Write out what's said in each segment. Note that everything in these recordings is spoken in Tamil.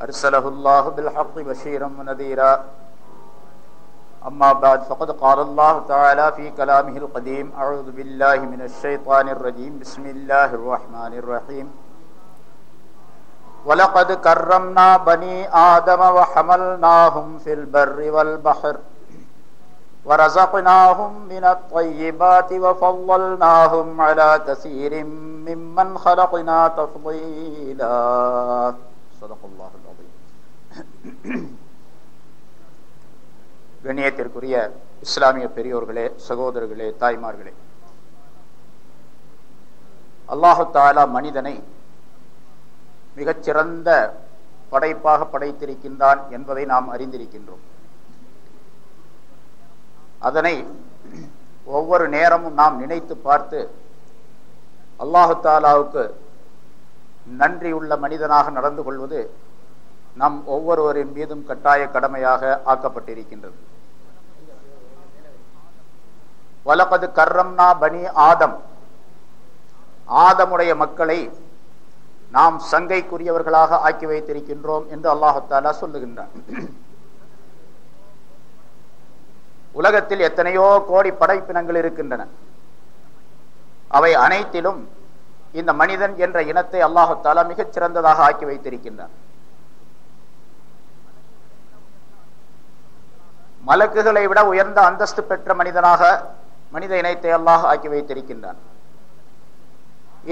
أرسله الله بالحق بشيرا ونذيرا. أما بعد فقد قال الله تعالى في كلامه القديم أعوذ بالله من الشيطان الرجيم. بسم الله الرحمن الرحيم. ولقد كرمنا بني آدم وحملناهم في البر والبحر ورزقناهم من الطيبات وفضلناهم على كثير ممن خلقنا تفضيلا. صدق الله கண்ணியத்திற்குரிய இஸ்லாமிய பெரியோர்களே சகோதரர்களே தாய்மார்களே. அல்லாஹு தாலா மனிதனை மிகச்சிறந்த படைப்பாக படைத்திருக்கின்றான் என்பதை நாம் அறிந்திருக்கின்றோம். அதனை ஒவ்வொரு நேரமும் நாம் நினைத்து பார்த்து அல்லாஹு தாலாவுக்கு நன்றியுள்ள மனிதனாக நடந்து கொள்வது நம் ஒவ்வொருவரின் மீதும் கட்டாய கடமையாக ஆக்கப்பட்டிருக்கின்றது. வலப்பது கர்ரம்னா பனி ஆதம். ஆதமுடைய மக்களை நாம் சங்கைக்குரியவர்களாக ஆக்கி வைத்திருக்கின்றோம் என்று அல்லாஹாலா சொல்லுகின்றான். உலகத்தில் எத்தனையோ கோடி படைப்பினங்கள் இருக்கின்றன. அவை அனைத்திலும் இந்த மனிதன் என்ற இனத்தை அல்லாஹாலா மிகச் சிறந்ததாக ஆக்கி வைத்திருக்கின்றான். மலக்குகளை விட உயர்ந்த அந்தஸ்து பெற்ற மனிதனாக மனித இனத்தை அல்லாஹ் ஆக்கி வைத்திருக்கின்றான்.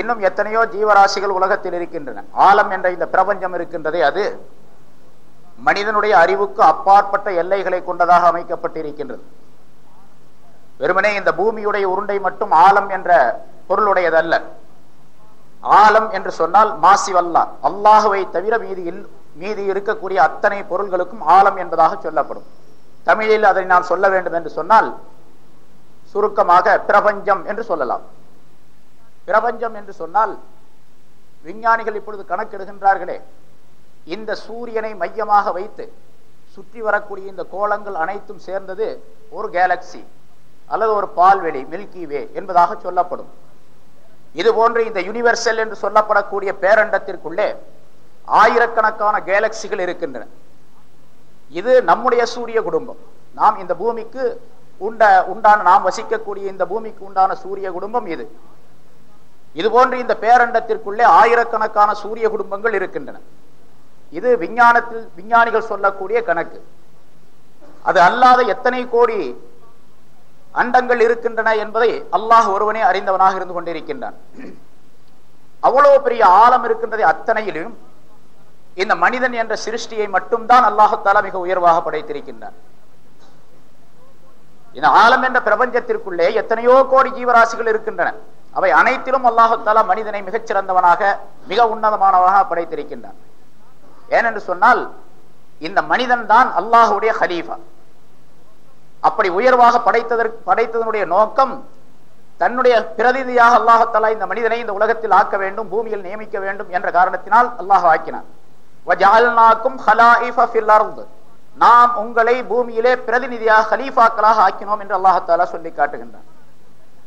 இன்னும் எத்தனையோ ஜீவராசிகள் உலகத்தில் இருக்கின்றன. ஆலம் என்ற இந்த பிரபஞ்சம் இருக்கின்றதே அது மனிதனுடைய அறிவுக்கு அப்பாற்பட்ட எல்லைகளை கொண்டதாக அமைக்கப்பட்டிருக்கின்றது. வெறுமனே இந்த பூமியுடைய உருண்டை மட்டும் ஆலம் என்ற பொருளுடையதல்ல. ஆலம் என்று சொன்னால் மாசிவல்லா அல்லாஹுவை தவிர மீதியில் மீதி இருக்கக்கூடிய அத்தனை பொருள்களுக்கும் ஆலம் என்பதாக சொல்லப்படும். தமிழில் அதை நான் சொல்ல வேண்டும் என்று சொன்னால் சுருக்கமாக பிரபஞ்சம் என்று சொல்லலாம். பிரபஞ்சம் என்று சொன்னால் விஞ்ஞானிகள் இப்பொழுது கணக்கெடுகின்றார்களே இந்த சூரியனை மையமாக வைத்து சுற்றி வரக்கூடிய இந்த கோலங்கள் அனைத்தும் சேர்ந்தது ஒரு கேலக்சி அல்லது ஒரு பால்வெளி மில்கி வே என்பதாக சொல்லப்படும். இது போன்று இந்த யூனிவர்சல் என்று சொல்லப்படக்கூடிய பேரண்டத்திற்குள்ளே ஆயிரக்கணக்கான கேலக்சிகள் இருக்கின்றன. இது நம்முடைய சூரிய குடும்பம். நாம் இந்த பூமிக்கு உண்ட உண்டான நாம் வசிக்கக்கூடிய இந்த பூமிக்கு உண்டான சூரிய குடும்பம் இது. இது போன்று இந்த பேரண்டத்திற்குள்ளே ஆயிரக்கணக்கான சூரிய குடும்பங்கள் இருக்கின்றன. இது விஞ்ஞானத்தில் விஞ்ஞானிகள் சொல்லக்கூடிய கணக்கு. அது அல்லாத எத்தனை கோடி அண்டங்கள் இருக்கின்றன என்பதை அல்லாஹ் ஒருவனே அறிந்தவனாக இருந்து கொண்டிருக்கின்றான். அவ்வளவு பெரிய ஆழம் இருக்கின்றதை அத்தனையிலும். இந்த மனிதன் என்ற சிருஷ்டியை மட்டும்தான் அல்லாஹால மிக உயர்வாக படைத்திருக்கின்றான். இந்த ஆலம் என்ற பிரபஞ்சத்திற்குள்ளே எத்தனையோ கோடி ஜீவராசிகள் இருக்கின்றன. அவை அனைத்திலும் அல்லாஹால மனிதனை மிகச்சிறந்தவனாக மிக உன்னதமானவனாக படைத்திருக்கின்றான். ஏனென்று சொன்னால் இந்த மனிதன் தான் அல்லாஹுடைய ஹலீஃபா. அப்படி உயர்வாக படைத்ததற்கு படைத்ததனுடைய நோக்கம் தன்னுடைய பிரதிநிதியாக அல்லாஹாலா இந்த மனிதனை இந்த உலகத்தில் ஆக்க வேண்டும் பூமியில் நியமிக்க வேண்டும் என்ற காரணத்தினால் அல்லாஹ் ஆக்கினான். நாம் உங்களை பூமியிலே பிரதிநிதியாக ஹலீஃபாக்களாக ஆக்கினோம் என்று அல்லாஹாலா சொல்லி காட்டுகின்றான்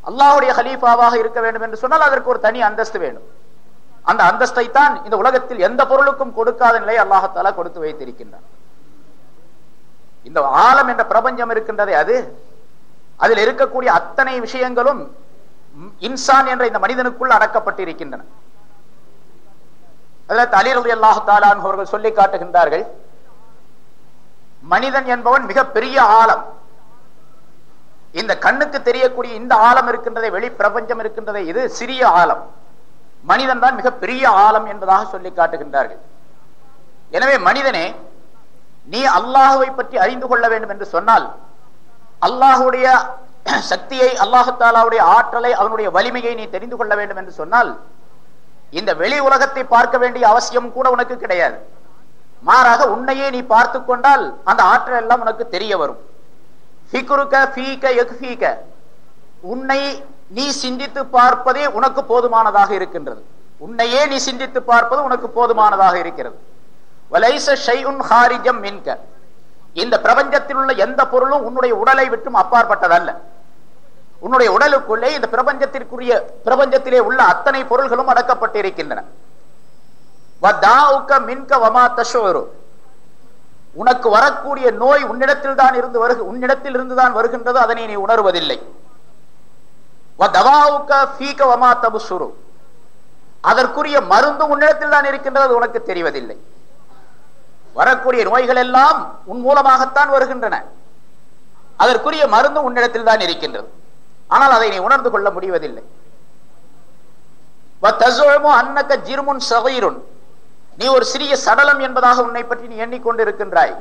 அல்லாஹுடைய ஹலீஃபாவாக இருக்க வேண்டும் என்று சொன்னால் அதற்கு ஒரு தனி அந்தஸ்து வேண்டும் அந்த அந்தஸ்தை தான் இந்த உலகத்தில் எந்த பொருளுக்கும் கொடுக்காத நிலை அல்லாஹாலா கொடுத்து வைத்திருக்கின்றான் இந்த ஆழம் என்ற பிரபஞ்சம் இருக்கின்றதே அது அதில் இருக்கக்கூடிய அத்தனை விஷயங்களும் இன்சான் என்ற இந்த மனிதனுக்குள் அடக்கப்பட்டிருக்கின்றன அதில் அல்லாஹாலான் அவர்கள் சொல்லி காட்டுகின்றார்கள் மனிதன் என்பவன் மிகப்பெரிய ஆழம் இந்த கண்ணுக்கு தெரியக்கூடிய இந்த ஆழம் இருக்கின்றதை வெளி பிரபஞ்சம் இருக்கின்றதை இது சிறிய ஆழம் மனிதன் தான் மிகப்பெரிய ஆழம் என்பதாக சொல்லி காட்டுகின்றார்கள். எனவே மனிதனே நீ அல்லாஹுவை பற்றி அறிந்து கொள்ள வேண்டும் என்று சொன்னால் அல்லாஹுடைய சக்தியை அல்லாஹாலாவுடைய ஆற்றலை அவனுடைய வலிமையை நீ தெரிந்து கொள்ள வேண்டும் என்று சொன்னால் இந்த வெளி உலகத்தை பார்க்க வேண்டிய அவசியம் கூட உனக்கு கிடையாது. மாறாக உன்னையே நீ பார்த்து கொண்டால் அந்த ஆற்றல் எல்லாம் உனக்கு தெரிய வரும். உன்னை நீ சிந்தித்து பார்ப்பதே உனக்கு போதுமானதாக இருக்கின்றது. உன்னையே நீ சிந்தித்து பார்ப்பது உனக்கு போதுமானதாக இருக்கிறது. ஹாரிஜம் இந்த பிரபஞ்சத்தில் உள்ள எந்த பொருளும் உன்னுடைய உடலை விட்டும் அப்பாற்பட்டதல்ல. உன்னுடைய உடலுக்குள்ளே இந்த பிரபஞ்சத்திற்குரிய பிரபஞ்சத்திலே உள்ள அத்தனை பொருள்களும் அடக்கப்பட்டிருக்கின்றன. மின்க உனக்கு வரக்கூடிய நோய் உன்னிடத்தில் தான் இருந்து வருக உன்னிடத்தில் இருந்து தான் வருகின்றது அதனை நீ உணர்வதில்லை. வதவாவுக்க அதற்குரிய மருந்து உன்னிடத்தில் தான் இருக்கின்றது உனக்கு தெரிவதில்லை. வரக்கூடிய நோய்கள் எல்லாம் உன் மூலமாகத்தான் வருகின்றன. அதற்குரிய மருந்து உன்னிடத்தில் தான் இருக்கின்றது. ஆனால் அதை நீ உணர்ந்து கொள்ள முடிவதில்லை. நீ ஒரு சிறிய சடலம் என்பதாக உன்னை பற்றி நீ எண்ணிக்கொண்டிருக்கின்றாய்.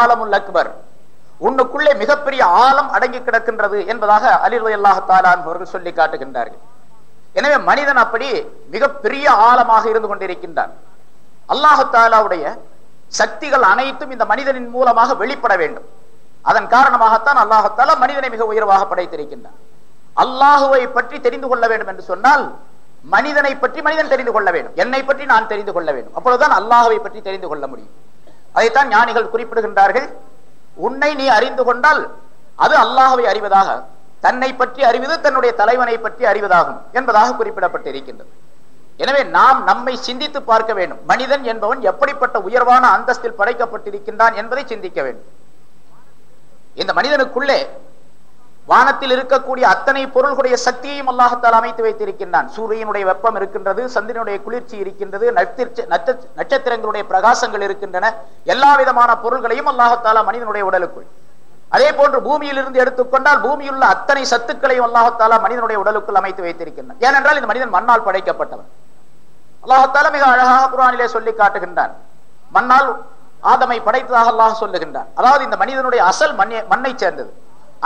ஆலமுல் அக்பர். உன்னுக்குள்ளே மிகப்பெரிய ஆழம் அடங்கி கிடக்கின்றது என்பதாக அலிர்வை அல்லாஹாலான் அவர்கள் சொல்லி காட்டுகின்றார்கள். எனவே மனிதன் அப்படி மிகப்பெரிய ஆழமாக இருந்து கொண்டிருக்கின்றான். அல்லாஹாலாவுடைய சக்திகள் அனைத்தும் இந்த மனிதனின் மூலமாக வெளிப்பட வேண்டும். அதன் காரணமாகத்தான் அல்லாஹத்தால மனிதனை மிக உயர்வாக படைத்திருக்கின்றான். அல்லாஹுவை பற்றி தெரிந்து கொள்ள வேண்டும் என்று சொன்னால் மனிதனை பற்றி மனிதன் தெரிந்து கொள்ள வேண்டும். என்னை பற்றி நான் தெரிந்து கொள்ள வேண்டும். அப்பொழுதுதான் அல்லாஹுவை பற்றி தெரிந்து கொள்ள முடியும். அதைத்தான் ஞானிகள் குறிப்பிடுகின்றார்கள். உன்னை நீ அறிந்து கொண்டால் அது அல்லாஹுவை அறிவதாக தன்னை பற்றி அறிவது தன்னுடைய தலைவனை பற்றி அறிவதாகும் என்பதாக குறிப்பிடப்பட்டிருக்கின்றது. எனவே நாம் நம்மை சிந்தித்து பார்க்க வேண்டும். மனிதன் என்பவன் எப்படிப்பட்ட உயர்வான அந்தஸ்தில் படைக்கப்பட்டிருக்கின்றான் என்பதை சிந்திக்க வேண்டும். இந்த மனிதனுக்குள்ளே வானத்தில் இருக்கக்கூடிய அத்தனை பொருள்களுடைய சக்தியையும் அல்லாஹத்தால் அமைத்து வைத்திருக்கின்றான். சூரியனுடைய வெப்பம் இருக்கின்றது சந்திரனுடைய குளிர்ச்சி இருக்கின்றது நட்சத்திரங்களுடைய பிரகாசங்கள் இருக்கின்றன. எல்லா விதமான பொருள்களையும் அல்லாஹத்தாலா மனிதனுடைய உடலுக்குள். அதே போன்று பூமியில் இருந்து எடுத்துக்கொண்டால் பூமியுள்ள அத்தனை சத்துக்களையும் அல்லாஹத்தாலா மனிதனுடைய உடலுக்குள் அமைத்து வைத்திருக்கின்றன. ஏனென்றால் இந்த மனிதன் மண்ணால் படைக்கப்பட்டவன். அல்லாஹத்தாலா மிக அழகாக குரானிலே சொல்லி காட்டுகின்றான். மண்ணால் ஆதமை படைத்ததாக அல்லாஹ் சொல்லுகின்றான். அதாவது இந்த மனிதனுடைய அசல் மண்ணை சேர்ந்தது.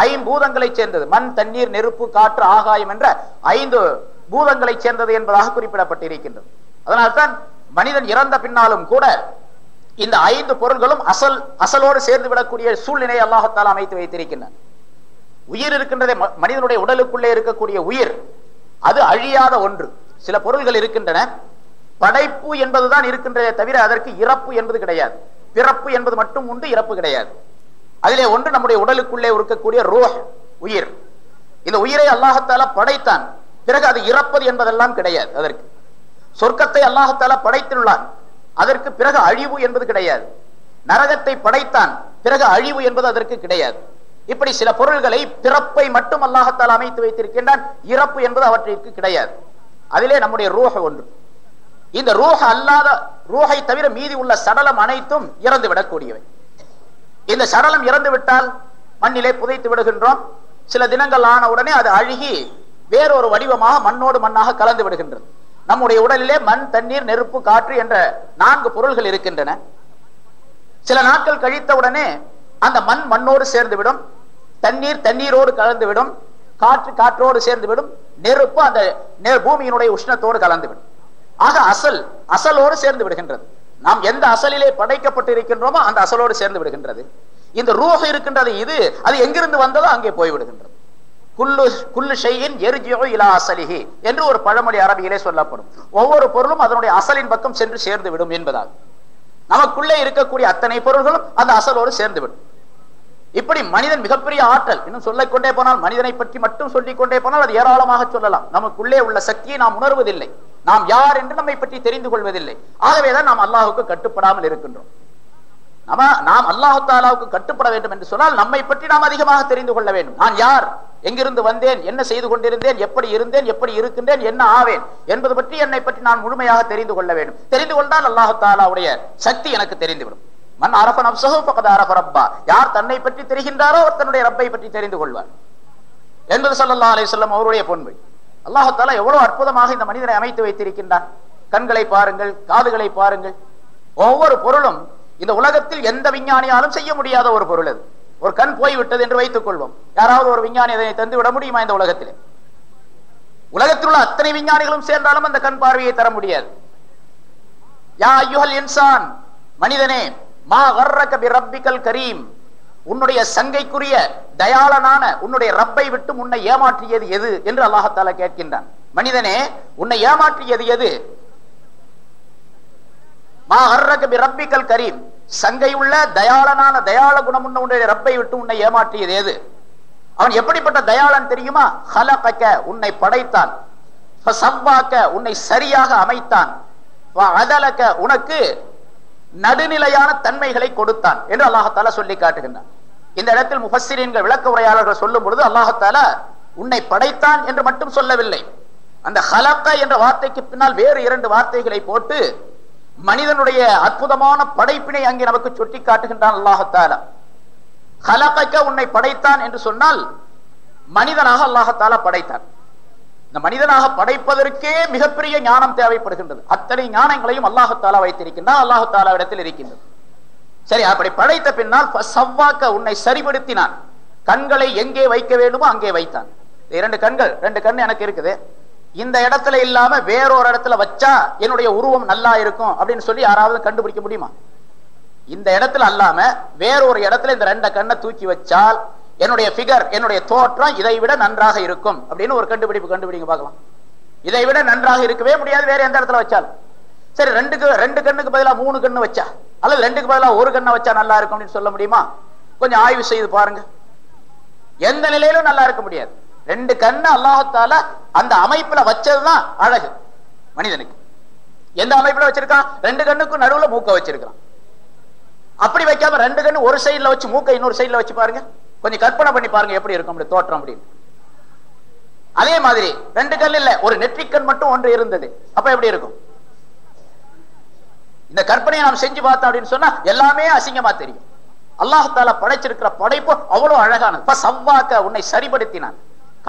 ஐம்பூதங்களை சேர்ந்தது. மண் தண்ணீர் நெருப்பு காற்று ஆகாயம் என்ற ஐந்து பூதங்களை சேர்ந்தது என்பதாக குறிப்பிடப்பட்டிருக்கின்றது. அதனால்தான் மனிதன் இறந்த பின்னாலும் கூட இந்த ஐந்து பொருள்களும் அசல் அசலோடு சேர்ந்து விடக்கூடிய சூழ்நிலை அல்லாஹத்தால் அமைத்து வைத்திருக்கின்றன. உயிர் இருக்கின்றதே மனிதனுடைய உடலுக்குள்ளே இருக்கக்கூடிய உயிர் அது அழியாத ஒன்று. சில பொருள்கள் இருக்கின்றன. படைப்பு என்பதுதான் இருக்கின்றதே தவிர அதற்கு இறப்பு என்பது கிடையாது. பிறப்பு என்பது மட்டும் உண்டு இறப்பு கிடையாது. அதிலே ஒன்று நம்முடைய உடலுக்குள்ளே இருக்கக்கூடிய ரோஹ் உயிர். இந்த உயிரை அல்லாஹத்தால படைத்தான். பிறகு அது இறப்பது என்பதெல்லாம் கிடையாது அதற்கு. சொர்க்கத்தை அல்லாஹத்தால படைத்துள்ளான். அதற்கு பிறகு அழிவு என்பது கிடையாது. நரகத்தை படைத்தான். பிறகு அழிவு என்பது அதற்கு கிடையாது. இப்படி சில பொருள்களை பிறப்பை மட்டும் அல்லாஹத்தால் அமைத்து வைத்திருக்கின்றான். இறப்பு என்பது அவற்றிற்கு கிடையாது. அதிலே நம்முடைய ரூஹ ஒன்று. இந்த ரூஹ அல்லாத ரூஹை தவிர மீதி உள்ள சடலம் அனைத்தும் இறந்து விடக்கூடியவை. இந்த சடலம் இறந்து விட்டால் மண்ணிலே புதைத்து விடுகின்றோம். சில தினங்கள் ஆன உடனே அது அழுகி வேறொரு வடிவமாக மண்ணோடு மண்ணாக கலந்து விடுகின்றது. நம்முடைய உடலிலே மண் தண்ணீர் நெருப்பு காற்று என்ற நான்கு பொருள்கள் இருக்கின்றன. சில நாட்கள் கழித்த உடனே அந்த மண் மண்ணோடு சேர்ந்து விடும். தண்ணீர் தண்ணீரோடு கலந்து விடும். காற்று காற்றோடு சேர்ந்து விடும். நெருப்பு அந்த பூமியினுடைய உஷ்ணத்தோடு கலந்து விடும். ஆக அசல் அசலோடு சேர்ந்து விடுகின்றது. நாம் எந்த அசலிலே படைக்கப்பட்டு இருக்கின்றோமோ அந்த அசலோடு சேர்ந்து விடுகின்றது. இந்த ரூஹ இருக்கின்றது இது அது எங்கிருந்து வந்ததோ அங்கே போய்விடுகின்றது குல்லு குல்லு ஷையின் எரிஜியோ இலா அசலிஹி என்று ஒரு பழமொழி அரபியிலே சொல்லப்படும். ஒவ்வொரு பொருளும் அதனுடைய அசலின் பக்கம் சென்று சேர்ந்து விடும் என்பதால் நமக்குள்ளே இருக்கக்கூடிய அத்தனை பொருள்களும் அந்த அசலோடு சேர்ந்து விடும். இப்படி மனிதன் மிகப்பெரிய ஆற்றல். இன்னும் சொல்லிக்கொண்டே போனால் மனிதனை பற்றி மட்டும் சொல்லிக்கொண்டே போனால் அது ஏராளமாக சொல்லலாம். நமக்குள்ளே உள்ள சக்தியை நாம் உணர்வதில்லை. நாம் யார் என்று நம்மை பற்றி தெரிந்து கொள்வதில்லை. ஆகவேதான் நாம் அல்லாஹுக்கு கட்டுப்படாமல் இருக்கின்றோம். நம்ம நாம் அல்லாஹு தாலாவுக்கு கட்டுப்பட வேண்டும் என்று சொன்னால் நம்மை பற்றி நாம் அதிகமாக தெரிந்து கொள்ள வேண்டும். நான் யார்? எங்கிருந்து வந்தேன்? என்ன செய்து கொண்டிருந்தேன்? எப்படி இருந்தேன்? எப்படி இருக்கின்றேன்? என்ன ஆவேன்? என்பது பற்றி என்னை பற்றி நான் முழுமையாக தெரிந்து கொள்ள வேண்டும். தெரிந்து கொண்டால் அல்லாஹு தாலாவுடைய சக்தி எனக்கு தெரிந்துவிடும். மண் அரப நப்சஹு பக்கத அரப ரப்பா. யார் தன்னை பற்றி தெரிகின்றாரோ அவர் தன்னுடைய ரப்பை பற்றி தெரிந்து கொள்வார். என்பது சல்லா அலி சொல்லம் அவருடைய பொன்மை. அல்லாஹால எவ்வளவு அற்புதமாக இந்த மனிதனை அமைத்து வைத்திருக்கின்றான். கண்களை பாருங்கள் காதுகளை பாருங்கள். ஒவ்வொரு பொருளும் இந்த உலகத்தில் எந்த விஞ்ஞானியாலும் செய்ய முடியாத ஒரு பொருள் அது. ஒரு கண் போய்விட்டது என்று வைத்துக் கொள்வோம். யாராவது ஒரு விஞ்ஞானி அதனை தந்து விட முடியுமா இந்த உலகத்திலே? உலகத்தில் உள்ள அத்தனை விஞ்ஞானிகளும் சேர்ந்தாலும் அந்த கண் பார்வையை தர முடியாது. யா ஐயுகல் இன்சான் மனிதனே மா கர்ரக ரப்பிக்கல் கரீம். உன்னுடைய சங்கைக்குரிய தயாளனான உன்னுடைய ரப்பை விட்டு உன்னை ஏமாற்றியது எது என்று அல்லாஹத்தால கேட்கின்றான். மனிதனே உன்னை ஏமாற்றியது எது? மா கர்ரக ரப்பிக்கல் கரீம். சங்கையுள்ள தயாளனான தயாள குணம் உன்னுடைய ரப்பை விட்டு உன்னை ஏமாற்றியது எது? அவன் எப்படிப்பட்ட தயாளன் தெரியுமா? ஹலபக்க உன்னை படைத்தான். உன்னை சரியாக அமைத்தான். அதலக்க உனக்கு நடுநிலையான தன்மைகளை கொடுத்தான் என்று அல்லாஹால சொல்லி காட்டுகின்றான். இந்த இடத்தில் முஃபஸ்ஸிரீன்கள் விளக்க உரையாளர்கள் சொல்லும் பொழுது அல்லாஹால உன்னை படைத்தான் என்று மட்டும் சொல்லவில்லை. அந்த ஹலக்க என்ற வார்த்தைக்கு பின்னால் வேறு இரண்டு வார்த்தைகளை போட்டு மனிதனுடைய அற்புதமான படைப்பினை அங்கே நமக்கு சுட்டி காட்டுகின்றான் அல்லாஹத்தால ஹலக்க உன்னை படைத்தான் என்று சொன்னால் மனிதனாக அல்லாஹத்தால படைத்தான். இந்த மனிதனாக படைப்பதற்கே மிகப்பெரிய ஞானம் தேவைப்படுகின்றது. அத்தனை ஞானங்களையும் அல்லாஹத்தாலா வைத்திருக்கின்றான். அல்லாஹத்தாலா இடத்தில் இருக்கின்றது. சரி அப்படி படைத்த பின்னால் சவ்வாக்க உன்னை சரிபடுத்தினான் கண்களை எங்கே வைக்க வேண்டுமோ அங்கே வைத்தான். இரண்டு கண்கள் ரெண்டு கண் எனக்கு இருக்குது. இந்த இடத்துல இல்லாம வேறொரு இடத்துல வச்சா என்னுடைய உருவம் நல்லா இருக்கும் அப்படின்னு சொல்லி யாராவது கண்டுபிடிக்க முடியுமா? இந்த இடத்துல அல்லாம வேறொரு இடத்துல இந்த ரெண்ட கண்ணை தூக்கி வச்சால் என்னுடைய பிகர் என்னுடைய தோற்றம் இதை விட நன்றாக இருக்கும். அப்படின்னு ஒரு கண்டுபிடிப்பு கண்டுபிடிங்க பார்க்கலாம். இதை விட நன்றாக இருக்கவே முடியாது வேற எந்த இடத்துல வச்சாலும். சரி ரெண்டுக்கு ரெண்டு கண்ணுக்கு பதிலா மூணு கண்ணு வச்சா? அல்லது ரெண்டுக்கு பதிலா ஒரு கண்ணை வச்சா நல்லா இருக்கும் அப்படின்னு சொல்ல முடியுமா? கொஞ்சம் ஆய்வு செய்து பாருங்க. எந்த நிலையிலும் நல்லா இருக்க முடியாது. ரெண்டு கண்ணு அல்லாஹத்தால அந்த அமைப்புல வச்சதுதான் அழகு மனிதனுக்கு. எந்த அமைப்புல வச்சிருக்கான்? ரெண்டு கண்ணுக்கும் நடுவுல மூக்க வச்சிருக்கான் அப்படி வைக்காம ரெண்டு கண்ணு ஒரு சைடுல வச்சு மூக்க இன்னொரு சைடுல வச்சு பாருங்க. கொஞ்சம் கற்பனை பண்ணி பாருங்க எப்படி இருக்கும் அப்படி தோற்றம் அப்படின்னு. அதே மாதிரி ரெண்டு கல் இல்ல ஒரு நெற்றிக்கண் மட்டும் ஒன்று இருந்தது. அப்ப எப்படி இருக்கும்? இந்த கற்பனையை நாம் செஞ்சு பார்த்தோம் அப்படின்னு சொன்னா எல்லாமே அசிங்கமா தெரியும். அல்லாஹால படைச்சிருக்கிற படைப்பு அவ்வளவு அழகானது. சவ்வாக்க உன்னை சரிபடுத்தினான்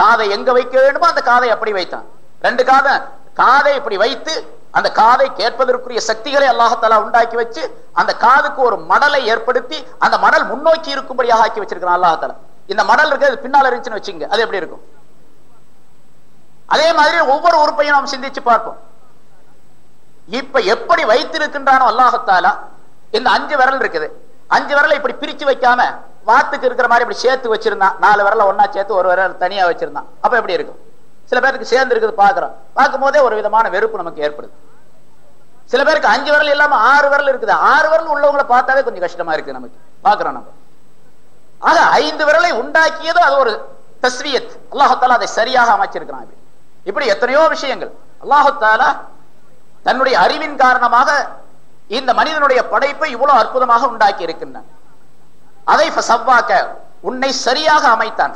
காதை எங்க வைக்க வேண்டுமோ அந்த காதை அப்படி வைத்தான். ரெண்டு காதை காதை இப்படி வைத்து அந்த காதை கேட்பதற்குரிய சக்திகளை அல்லாஹத்தாலா உண்டாக்கி வச்சு அந்த காதுக்கு ஒரு மடலை ஏற்படுத்தி அந்த மடல் முன்னோக்கி இருக்கும்படியாக ஆக்கி வச்சிருக்கிறான் அல்லாஹத்தாலா இந்த மடல் இருக்கிறது பின்னால் இருந்துச்சுன்னு வச்சுங்க அது எப்படி இருக்கும்? அதே மாதிரி ஒவ்வொரு உறுப்பையும் நாம் சிந்திச்சு பார்ப்போம். இப்ப எப்படி வைத்திருக்கின்றானோ அல்லாஹத்தாலா இந்த அஞ்சு விரல் இருக்குது. அஞ்சு விரலை இப்படி பிரிச்சு வைக்காம வாத்துக்கு இருக்கிற மாதிரி இப்படி சேர்த்து வச்சிருந்தான். நாலு விரல ஒன்னா சேர்த்து ஒரு விரல் தனியா வச்சிருந்தான். அப்ப எப்படி இருக்கும்? சில பேருக்கு சேர்ந்து இருக்குது பாக்குறோம் பார்க்கும் போதே ஒரு விதமான வெறுப்பு நமக்கு ஏற்படுது. சில பேருக்கு அஞ்சு விரல் இல்லாம ஆறு விரல் இருக்குது. ஆறு விரல் உள்ளவங்களை பார்த்தாவே கொஞ்சம் கஷ்டமா இருக்கு நமக்கு. பாக்குறோம் நம்ம. ஆக ஐந்து விரலை உண்டாக்கியதும் அது ஒரு தஸ்வியத். அல்லாஹால அதை சரியாக அமைச்சிருக்கிறான் இப்படி எத்தனையோ விஷயங்கள். அல்லாஹாலா தன்னுடைய அறிவின் காரணமாக இந்த மனிதனுடைய படைப்பை இவ்வளவு அற்புதமாக உண்டாக்கி இருக்கின்றான் அதை சவ்வாக்க உன்னை சரியாக அமைத்தான்.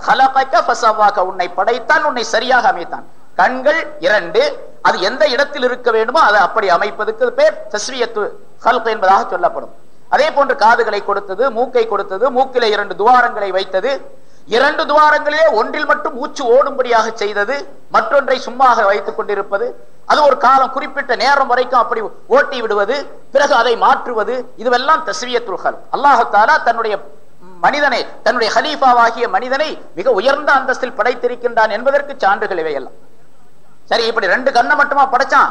உன்னை படைத்தான் உன்னை சரியாக அமைத்தான். கண்கள் இரண்டு அது எந்த இடத்தில் இருக்க வேண்டுமோ அதை அப்படி அமைப்பதுக்கு பேர் தஸ்வியத்து ஹல்க் என்பதாக சொல்லப்படும். அதே போன்று காதுகளை கொடுத்தது மூக்கை கொடுத்தது மூக்கில இரண்டு துவாரங்களை வைத்தது. இரண்டு துவாரங்களிலே ஒன்றில் மட்டும் மூச்சு ஓடும்படியாக செய்தது மற்றொன்றை சும்மாக வைத்துக் கொண்டிருப்பது. அது ஒரு காலம் குறிப்பிட்ட நேரம் வரைக்கும் அப்படி ஓட்டி விடுவது பிறகு அதை மாற்றுவது இதுவெல்லாம் தஸ்வியத்துல்கள் அல்லாஹத்தாலா தன்னுடைய மனிதனை தன்னுடைய ஹலீஃபாவாகிய மனிதனை மிக உயர்ந்த அந்தஸ்தில் படைத்திருக்கின்றான் என்பதற்கு சான்றுகள் இவையெல்லாம். சரி இப்படி ரெண்டு கண்ணை மட்டுமா படைச்சான்?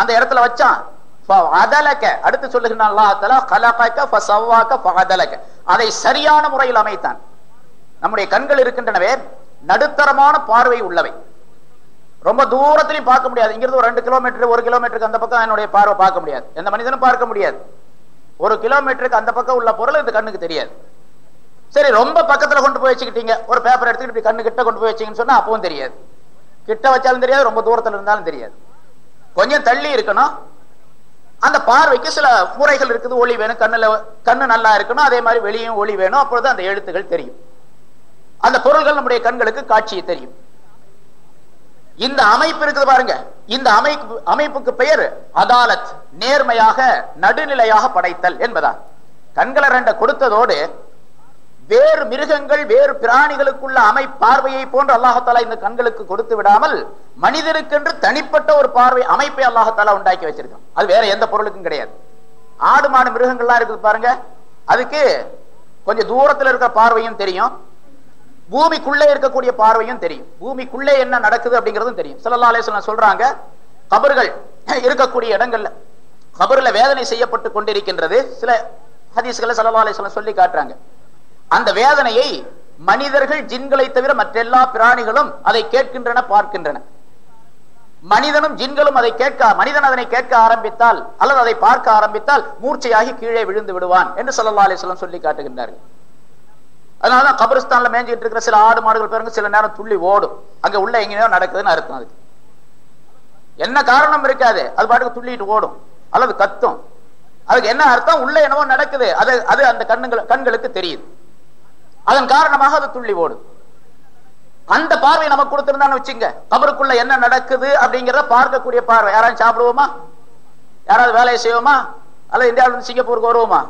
அந்த இடத்துல வச்சான். அடுத்து சொல்லுகின்றான் அதை சரியான முறையில் அமைத்தான். நம்முடைய கண்கள் இருக்கின்றனவே நடுத்தரமான பார்வை உள்ளவை. ரொம்ப தூரத்திலையும் பார்க்க முடியாது. இங்கிருந்து ஒரு ரெண்டு கிலோமீட்டர் ஒரு கிலோமீட்டருக்கு அந்த பக்கம் என்னுடைய பார்வை பார்க்க முடியாது. எந்த மனிதனும் பார்க்க முடியாது. ஒரு கிலோமீட்டருக்கு அந்த பக்கம் உள்ள பொருள் இந்த கண்ணுக்கு தெரியாது. சரி ரொம்ப பக்கத்துல கொண்டு போய் வச்சுக்கிட்டீங்க. ஒரு பேப்பர் எடுத்துக்கிட்டு இப்படி கண்ணு கிட்ட கொண்டு போய் வச்சிங்கன்னு சொன்னா அப்பவும் தெரியாது. கிட்ட வச்சாலும் தெரியாது ரொம்ப தூரத்துல இருந்தாலும் தெரியாது. கொஞ்சம் தள்ளி இருக்கணும். அந்த பார்வைக்கு சில முறைகள் இருக்குது. ஒளி வேணும் கண்ணுல கண்ணு நல்லா இருக்கணும். அதே மாதிரி வெளியும் ஒளி வேணும். அப்பொழுது அந்த எழுத்துகள் தெரியும். அந்த பொருள்கள் நம்முடைய கண்களுக்கு காட்சியை தெரியும். இந்த அமைப்பு இருக்குது பாருங்க. இந்த அமைப்பு அமைப்புக்கு பெயர் அதாலத் நேர்மையாக நடுநிலையாக படைத்தல் என்பதா கண்களை ரெண்ட கொடுத்ததோடு வேறு மிருகங்கள் வேறு பிராணிகளுக்குள்ள அமை பார்வையை போன்று அல்லாஹாலா இந்த கண்களுக்கு கொடுத்து விடாமல் மனிதருக்கென்று தனிப்பட்ட ஒரு பார்வை அமைப்பை அல்லாஹாலா உண்டாக்கி வச்சிருக்கான். அது வேற எந்த பொருளுக்கும் கிடையாது. ஆடு மாடு மிருகங்கள்லாம் இருக்குது பாருங்க. அதுக்கு கொஞ்சம் தூரத்துல இருக்கிற பார்வையும் தெரியும். பூமிக்குள்ளே இருக்கக்கூடிய பார்வையும் தெரியும். பூமிக்குள்ளே என்ன நடக்குது அப்படிங்கிறதும் தெரியும். சல்லா சொல்றாங்க கபர்கள் இருக்கக்கூடிய இடங்கள்ல கபர்ல வேதனை செய்யப்பட்டு கொண்டிருக்கின்றது. சில ஹதீஸ்களை சல்லா சொல்லி காட்டுறாங்க. அந்த வேதனையை மனிதர்கள் ஜின்களை தவிர மற்றெல்லா பிராணிகளும் அதை கேட்கின்றன பார்க்கின்றன. மனிதனும் ஜின்களும் அதை கேட்க மனிதன் அதனை கேட்க ஆரம்பித்தால் அல்லது அதை பார்க்க ஆரம்பித்தால் மூர்ச்சையாகி கீழே விழுந்து விடுவான் என்று சல்லா அலிஸ்லாம் சொல்லி காட்டுகின்றார்கள். அதனாலதான் கபரிஸ்தான்ல மேஞ்சிக்கிட்டு இருக்கிற சில ஆடு மாடுகள் பாருங்க சில நேரம் துள்ளி ஓடும். அங்க உள்ள எங்கேயோ நடக்குதுன்னு அர்த்தம் அதுக்கு. என்ன காரணம் இருக்காது. அது பாட்டுக்கு துள்ளிட்டு ஓடும் அல்லது கத்தும். அதுக்கு என்ன அர்த்தம்? உள்ள என்னவோ நடக்குது. அது அது அந்த கண்ணுங்கள் கண்களுக்கு தெரியுது. அதன் காரணமாக அது துள்ளி ஓடும். அந்த பார்வை நமக்கு கொடுத்திருந்தான்னு வச்சுங்க கபருக்குள்ள என்ன நடக்குது அப்படிங்கிறத பார்க்கக்கூடிய பார்வை. யாராவது சாப்பிடுவோமா? யாராவது வேலையை செய்வோமா? அல்ல இந்தியாவிலிருந்து சிங்கப்பூருக்கு வருவோமா?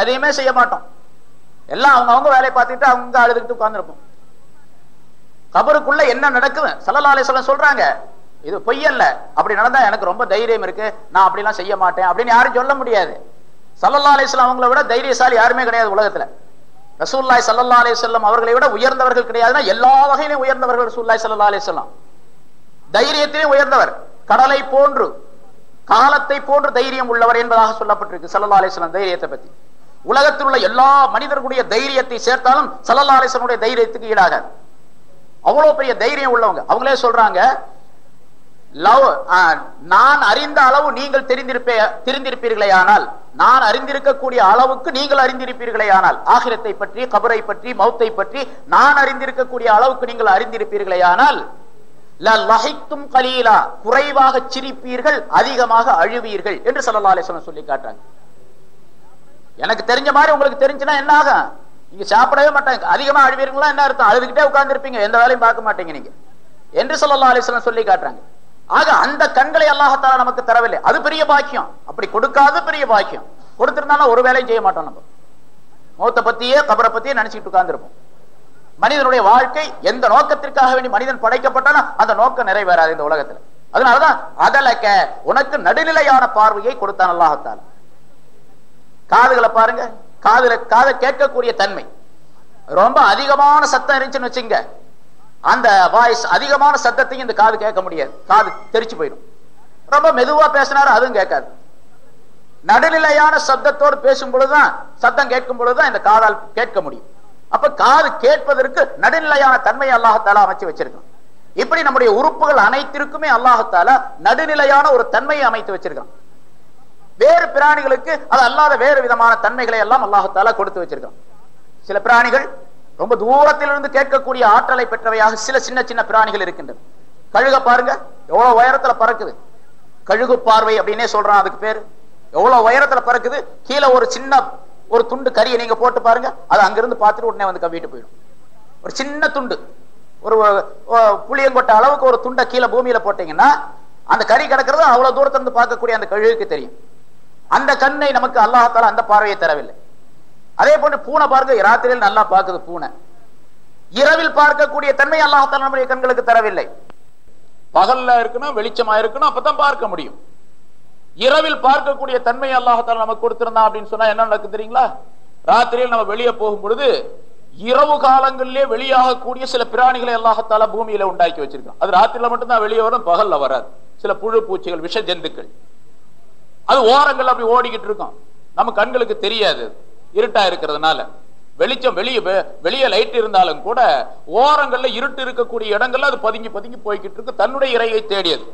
எதையுமே செய்ய மாட்டோம். எல்லாம் அவங்க அவங்க வேலையை பார்த்துட்டு அவங்க அழுதுகிட்டு உட்கார்ந்துருப்போம். கபருக்குள்ள என்ன நடக்குது? சல்லல்லாலே சொல்ல சொல்றாங்க இது பொய்யல்ல அப்படி நடந்தா எனக்கு ரொம்ப தைரியம் இருக்கு. நான் அப்படிலாம் செய்ய மாட்டேன் அப்படின்னு யாரும் சொல்ல முடியாது. சல்லல்லா அலிஸ்லாம் அவங்கள விட தைரியசாலி யாருமே கிடையாது உலகத்துல. ரசூல்லாய் சல்லா அலே செல்லம் அவர்களை விட உயர்ந்தவர்கள் கிடையாதுன்னா எல்லா வகையிலும் உயர்ந்தவர்கள் ரசூல்லாய் சல்லா அலே சொல்லம் தைரியத்திலே உயர்ந்தவர் கடலை போன்று காலத்தை போன்று தைரியம் உள்ளவர் என்பதாக சொல்லப்பட்டிருக்கு சல்லா அலிஸ்லாம் தைரியத்தை பத்தி. உலகத்தில் உள்ள எல்லா மனிதர்களுடைய தைரியத்தை சேர்த்தாலும் சல்லா அலிஸ்லனுடைய தைரியத்துக்கு ஈடாகாது. அவ்வளவு பெரிய தைரியம் உள்ளவங்க. அவங்களே சொல்றாங்க லவ் நான் அறிந்த அளவு நீங்கள் தெரிந்திருப்பே தெரிந்திருப்பீர்களே ஆனால் நான் அறிந்திருக்கக்கூடிய அளவுக்கு நீங்கள் அறிந்திருப்பீர்களே ஆனால் ஆகிரத்தை பற்றி கபரை பற்றி மௌத்தை பற்றி நான் அறிந்திருக்கக்கூடிய அளவுக்கு நீங்கள் அறிந்திருப்பீர்களே ஆனால் லஹித்தும் கலீலா குறைவாக சிரிப்பீர்கள் அதிகமாக அழுவீர்கள் என்று சல்லா அலிஸ்லாம் சொல்லி காட்டுறாங்க. எனக்கு தெரிஞ்ச மாதிரி உங்களுக்கு தெரிஞ்சுன்னா என்ன ஆகும்? நீங்க சாப்பிடவே மாட்டாங்க. அதிகமா அழுவீர்களா என்ன அர்த்தம்? அழுதுகிட்டே உட்கார்ந்து இருப்பீங்க எந்த வேலையும் பார்க்க மாட்டீங்க நீங்க. என்று சொல்லல்லா அலிஸ்லாம் சொல்லி காட்டுறாங்க. ஆக அந்த கண்களை அல்லாஹத்தால நமக்கு தரவில்லை. அது பெரிய பாக்கியம். அப்படி கொடுக்காத பெரிய பாக்கியம். கொடுத்திருந்தாலும் ஒரு வேலையும் செய்ய மாட்டோம் நம்ம. மூத்த பத்தியே கபரை பத்தியே நினைச்சிட்டு உட்கார்ந்துருப்போம். மனிதனுடைய வாழ்க்கை எந்த நோக்கத்திற்காக வேண்டி மனிதன் படைக்கப்பட்டாலும் அந்த நோக்கம் நிறைவேறாது இந்த உலகத்துல. அதனாலதான் அதலக்க உனக்கு நடுநிலையான பார்வையை கொடுத்தான் அல்லாஹத்தால் காதுகளை பாருங்க. காதுல காதை கேட்கக்கூடிய தன்மை. ரொம்ப அதிகமான சத்தம் இருந்துச்சுன்னு வச்சுங்க அந்த வாய்ஸ் அதிகமான சத்தத்தையும் இந்த காது கேட்க முடியாது. காது தெரிச்சு போயிடும். ரொம்ப மெதுவா பேசினாரு அதுவும் கேட்காது. நடுநிலையான சத்தத்தோடு பேசும் பொழுதுதான் சத்தம் கேட்கும் பொழுதுதான் இந்த காதால் கேட்க முடியும். அப்ப காது கேட்பதற்கு நடுநிலையான தன்மை அல்லாஹத்தால அமைச்சு வச்சிருக்கான். இப்படி நம்முடைய உறுப்புகள் அனைத்திற்குமே அல்லாஹத்தால நடுநிலையான ஒரு தன்மையை அமைத்து வச்சிருக்கான். வேறு பிராணிகளுக்கு அது அல்லாத வேறு விதமான தன்மைகளை எல்லாம் அல்லாஹத்தால கொடுத்து வச்சிருக்கான். சில பிராணிகள் ரொம்ப தூரத்திலிருந்து கேட்கக்கூடிய ஆற்றலை பெற்றவையாக சில சின்ன சின்ன பிராணிகள் இருக்கின்றன. கழுக பாருங்க எவ்வளவு உயரத்துல பறக்குது? கழுகு பார்வை அப்படின்னே சொல்றான் அதுக்கு பேரு. எவ்வளவு உயரத்துல பறக்குது? கீழே ஒரு சின்ன ஒரு துண்டு கறியை நீங்க போட்டு பாருங்க அது அங்கிருந்து பார்த்துட்டு உடனே வந்து கவிட்டு போயிடும். ஒரு சின்ன துண்டு ஒரு புளியங்கொட்ட அளவுக்கு ஒரு துண்டை கீழே பூமியில போட்டீங்கன்னா அந்த கறி கிடக்கிறது அவ்வளவு தூரத்துல இருந்து பார்க்கக்கூடிய அந்த கழுகுக்கு தெரியும். அந்த கண்ணை நமக்கு அல்லாஹால அந்த பார்வையை தரவில்லை. அதே போன்று பூனை பாருங்க ராத்திரியில் நல்லா பார்க்குது பூனை. இரவில் பார்க்கக்கூடிய தன்மை அல்லாஹால நம்முடைய கண்களுக்கு தரவில்லை. பகல்ல இருக்கணும் வெளிச்சமா இருக்கணும் அப்பதான் பார்க்க முடியும். இரவில் பார்க்கக்கூடிய தன்மை அல்லாஹால நமக்கு கொடுத்திருந்தா அப்படின்னு சொன்னா என்ன நடக்கு தெரியுங்களா? ராத்திரியில் நம்ம வெளியே போகும் பொழுது இரவு காலங்களிலே வெளியாகக்கூடிய சில பிராணிகளை அல்லாஹத்தால பூமியில உண்டாக்கி வச்சிருக்கோம் அது ராத்திரில மட்டும்தான் வெளியே வரும் பகல்ல வராது. சில புழு பூச்சிகள் விஷ ஜந்துக்கள் அது ஓரங்கள் அப்படி ஓடிக்கிட்டு இருக்கும். நம்ம கண்களுக்கு தெரியாது. இருட்டா இருக்கிறதுனால. வெளிச்சம் வெளியே வெளியே லைட் இருந்தாலும் கூட ஓரங்கள்ல இருட்டு இருக்கக்கூடிய இடங்கள்ல அது பதுங்கி பதுங்கி போய்கிட்டு இருக்கு. தன்னுடைய இறையை தேடியது.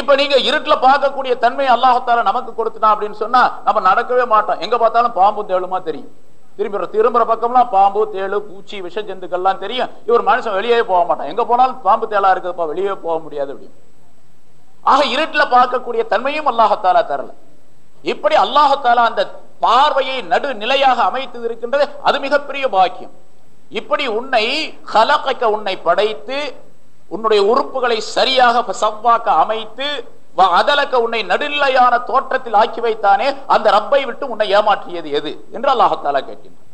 இப்ப நீங்க இருட்டுல பார்க்கக்கூடிய தன்மை அல்லாஹத்தால நமக்கு கொடுத்துட்டான் அப்படின்னு சொன்னா நம்ம நடக்கவே மாட்டோம். எங்க பார்த்தாலும் பாம்பு தேளுமா தெரியும். திரும்பி திரும்புற பக்கம்லாம் பாம்பு தேளு பூச்சி விஷ ஜந்துக்கள்லாம் தெரியும். இவர் மனுஷன் வெளியே போக மாட்டான். எங்க போனாலும் பாம்பு தேளா இருக்குதுப்பா வெளியே போக முடியாது அப்படின்னு. ஆக இருட்டுல பார்க்கக்கூடிய தன்மையும் அல்லாஹத்தாலா தரல. இப்படி அல்லாஹத்தாலா அந்த பார்வையை நடுநிலையாக அமைத்து இருக்கின்றது அது மிகப்பெரிய பாக்கியம். இப்படி உன்னை கலக்க உன்னை படைத்து உன்னுடைய உறுப்புகளை சரியாக சவ்வாக்க அமைத்து அதலக்க உன்னை நடுநிலையான தோற்றத்தில் ஆக்கி வைத்தானே அந்த ரப்பை விட்டு உன்னை ஏமாற்றியது எது என்று அல்லாஹத்தாலா கேட்கின்றான்.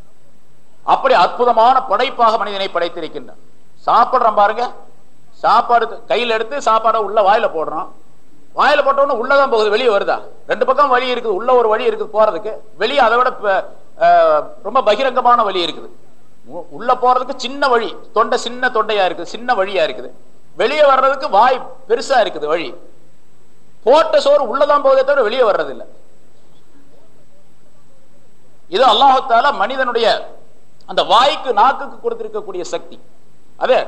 அப்படி அற்புதமான படைப்பாக மனிதனை படைத்திருக்கின்றான். சாப்பிடுறான் பாருங்க. சாப்பாடு கையில் எடுத்து சாப்பாடை உள்ள வாயில போடுறான். வாயில போட்டோன்னு உள்ளதான் போகுது வெளியே வருதா? ரெண்டு பக்கம் வழி இருக்குது உள்ள ஒரு வழி இருக்குது போறதுக்கு. வெளியே அதை விட ரொம்ப பகிரங்கமான வழி இருக்குது. உள்ள போறதுக்கு சின்ன வழி. தொண்டை சின்ன தொண்டையா இருக்குது சின்ன வழியா இருக்குது. வெளியே வர்றதுக்கு வாய் பெருசா இருக்குது வழி. போட்ட சோறு உள்ளதான் போதே தவிர வெளியே வர்றது இல்லை இது அல்லாஹால மனிதனுடைய அந்த வாய்க்கு நாக்குக்கு கொடுத்திருக்கக்கூடிய சக்தி. அதே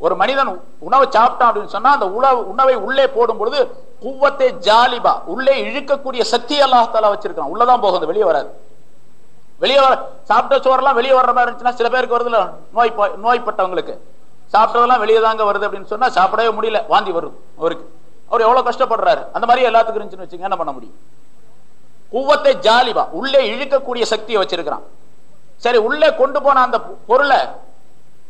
ஒரு மனிதன் உணவை சாப்பிட்டான் அப்படின்னு சொன்னா அந்த உணவு உணவை உள்ளே போடும் பொழுது குவத்தை ஜாலிபா உள்ளே இழுக்கக்கூடிய சக்தி அல்லாஹால வச்சிருக்கான் உள்ளதான் போகுது வெளியே வராது. வெளியே வர சாப்பிட்ட சோறெல்லாம் வெளியே வர்ற மாதிரி இருந்துச்சுன்னா சில பேருக்கு வருதுல நோய் நோய்பட்டவங்களுக்கு சாப்பிட்டதெல்லாம் வெளியே தாங்க வருது அப்படின்னு சொன்னா சாப்பிடவே முடியல வாந்தி வரும் அவருக்கு. அவர் எவ்வளவு கஷ்டப்படுறாரு. அந்த மாதிரி எல்லாத்துக்கும் இருந்துச்சுன்னு வச்சுங்க என்ன பண்ண முடியும்? குவத்தை ஜாலிபா உள்ளே இழுக்கக்கூடிய சக்தியை வச்சிருக்கிறான். சரி உள்ளே கொண்டு போன அந்த பொ- பொருளை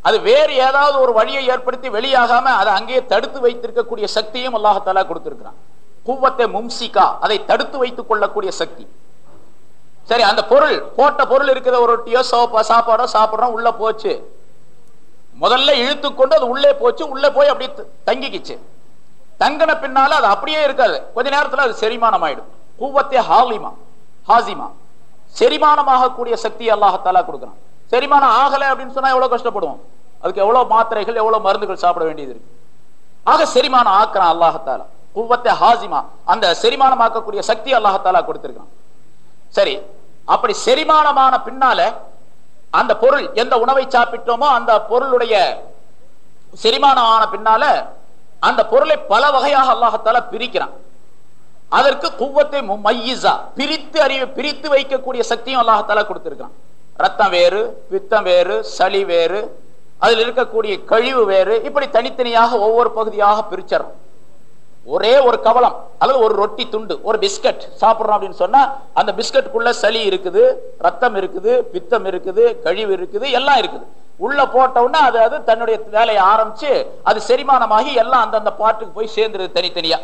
அது வேறு ஏதாவது ஒரு வழியை ஏற்படுத்தி வெளியாகாம அதை அங்கேயே தடுத்து வைத்திருக்கக்கூடிய சக்தியும் அல்லாஹாலா கொடுத்திருக்கிறான். குவத்தை மும்சிகா அதை தடுத்து வைத்துக் கொள்ளக்கூடிய சக்தி. சரி அந்த பொருள் போட்ட பொருள் இருக்கிற ஒரு ரொட்டியோ சோப்பா சாப்பாடோ சாப்பிடுறோம் உள்ள போச்சு. முதல்ல இழுத்து கொண்டு அது உள்ளே போச்சு உள்ளே போய் அப்படியே தங்கிக்கிச்சு. தங்கின பின்னால அது அப்படியே இருக்காது. கொஞ்ச நேரத்துல அது செரிமானம் ஆயிடும் கூவத்தை ஹாலிமா ஹாசிமா. செரிமானமாகக்கூடிய சக்தி அல்லாஹத்தாலா கொடுக்குறான். செரிமானம் ஆகலை அப்படின்னு சொன்னா எவ்வளவு கஷ்டப்படுவோம்? அதுக்கு எவ்வளவு மாத்திரைகள் எவ்வளவு மருந்துகள் சாப்பிட வேண்டியது இருக்கு. ஆக செரிமானம் ஆக்குறான் அல்லாஹத்தாலா. குவத்தை ஹாசிமா அந்த செரிமானம் ஆக்கக்கூடிய சக்தி அல்லாஹத்தாலா கொடுத்திருக்கான் சரி அப்படி செரிமானமான பின்னால அந்த பொருள் எந்த உணவை சாப்பிட்டோமோ அந்த பொருளுடைய செரிமானம் ஆன பின்னால அந்த பொருளை பல வகையாக அல்லாஹத்தால பிரிக்கிறான். அதற்கு குவத்தை மையிசா பிரித்து அறிவு பிரித்து வைக்கக்கூடிய சக்தியும் அல்லாஹத்தால கொடுத்திருக்கான் ரத்தம் வேறு பித்தம் வேறு சளி வேறு அதில் இருக்கக்கூடிய கழிவு வேறு இப்படி தனித்தனியாக ஒவ்வொரு பகுதியாக பிரிச்சிடறோம். ஒரே ஒரு கவலம் அல்லது ஒரு ரொட்டி துண்டு ஒரு பிஸ்கட் சாப்பிடுறோம் அப்படின்னு சொன்னா அந்த பிஸ்கட்டுக்குள்ள சளி இருக்குது ரத்தம் இருக்குது பித்தம் இருக்குது கழிவு இருக்குது எல்லாம் இருக்குது. உள்ள போட்ட உடனே அது அது தன்னுடைய வேலையை ஆரம்பிச்சு அது செரிமானமாகி எல்லாம் அந்தந்த பாட்டுக்கு போய் சேர்ந்துருது தனித்தனியா.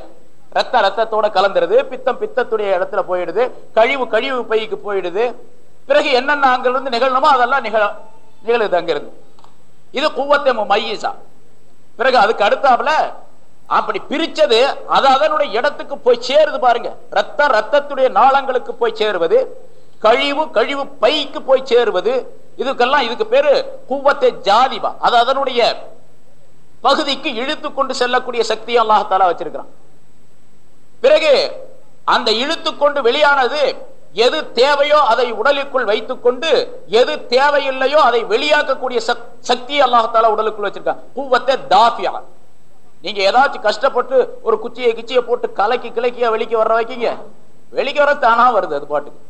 ரத்த ரத்தத்தோட கலந்துருது பித்தம் பித்தத்துடைய இடத்துல போயிடுது கழிவு கழிவு பைக்கு போயிடுது பிறகு என்னென்ன அங்கிருந்து நிகழணுமோ அதெல்லாம் நிகழ நிகழுது அங்கிருந்து. இது குவத்தை மையிசா. பிறகு அதுக்கு அடுத்தாப்புல அப்படி பிரிச்சது அது அதனுடைய இடத்துக்கு போய் சேருது பாருங்க. ரத்த ரத்தத்துடைய நாளங்களுக்கு போய் சேருவது கழிவு கழிவு பைக்கு போய் சேருவது இதுக்கெல்லாம் இதுக்கு பேரு குவத்தை ஜாதிபா அது அதனுடைய பகுதிக்கு இழுத்து கொண்டு செல்லக்கூடிய சக்தி அல்லாஹாலா வச்சிருக்கிறான். பிறகு அந்த இழுத்து கொண்டு வெளியானது எது தேவையோ அதை உடலுக்குள் வைத்துக் கொண்டு எது தேவையில்லையோ அதை வெளியாக்கக்கூடிய சக்- அல்லாஹால உடலுக்குள் வச்சிருக்கான். குவத்தை தாஃபியா. நீங்க ஏதாச்சும் கஷ்டப்பட்டு ஒரு குச்சியை கிச்சியை போட்டு கலக்கி கிளக்கியா வெளிக்கு வர்ற வைக்கீங்க? வெளிக்கு வர தானா வருது அது பாட்டுக்கு.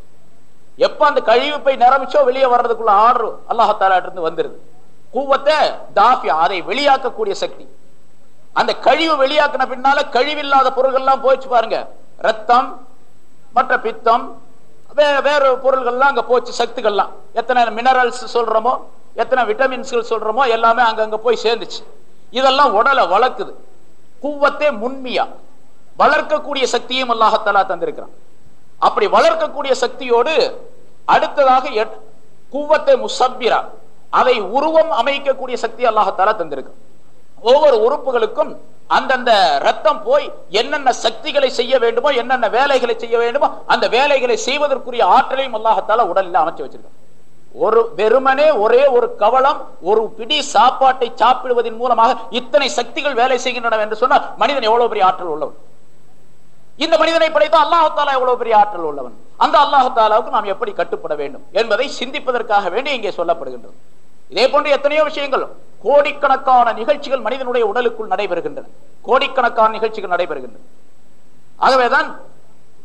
எப்ப அந்த கழிவு போய் நிரம்பிச்சோ வெளியே வர்றதுக்குள்ள ஆர்டர் அல்லாஹாலா இருந்து வந்துருது. கூவத்தை தாஃபியா அதை வெளியாக்கக்கூடிய சக்தி. அந்த கழிவு வெளியாக்கின பின்னால கழிவில்லாத பொருள்கள்லாம் போயிடுச்சு பாருங்க. ரத்தம் மற்ற பித்தம் வேற பொருள்கள்லாம் அங்க போச்சு சக்திகள்லாம் எத்தனை மினரல்ஸ் சொல்றோமோ எத்தனை விட்டமின்ஸ்கள் சொல்றோமோ எல்லாமே அங்கங்க போய் சேர்ந்துச்சு. இதெல்லாம் உடலை வளர்க்குது. குவத்தே முன்மியா. வளர்க்கக்கூடிய சக்தியும் அல்லாஹத்தலா தந்திருக்கிறான். அப்படி வளர்க்கக்கூடிய சக்தியோடு அடுத்ததாக எட்- குவத்தை முசப்பிரா. அதை உருவம் அமைக்கக்கூடிய சக்தி அல்லாஹத்தாலா தந்திருக்கு ஒவ்வொரு உறுப்புகளுக்கும் அந்தந்த ரத்தம் போய் என்னென்ன சக்திகளை செய்ய வேண்டுமோ என்னென்ன வேலைகளை செய்ய வேண்டுமோ அந்த வேலைகளை செய்வதற்குரிய ஆற்றலையும் அல்லாஹத்தால உடலில் அமைச்சு வச்சிருக்கான். ஒரு வெறுமனே ஒரே ஒரு கவலம் ஒரு பிடி சாப்பாட்டை சாப்பிடுவதன் மூலமாக இத்தனை சக்திகள் வேலை செய்கின்றன என்று சொன்னால் மனிதன் எவ்வளவு பெரிய ஆற்றல் உள்ளவன்? இந்த மனிதனை படைத்த அல்லாஹாலா எவ்வளவு பெரிய ஆற்றல் உள்ளவன்? அந்த அல்லாஹாலாவுக்கு நாம் எப்படி கட்டுப்பட வேண்டும் என்பதை சிந்திப்பதற்காக வேண்டி இங்கே சொல்லப்படுகின்றது. இதே போன்று எத்தனையோ விஷயங்கள் கோடிக்கணக்கான நிகழ்ச்சிகள் மனிதனுடைய உடலுக்குள் நடைபெறுகின்றன. கோடிக்கணக்கான நிகழ்ச்சிகள் நடைபெறுகின்றன. ஆகவேதான்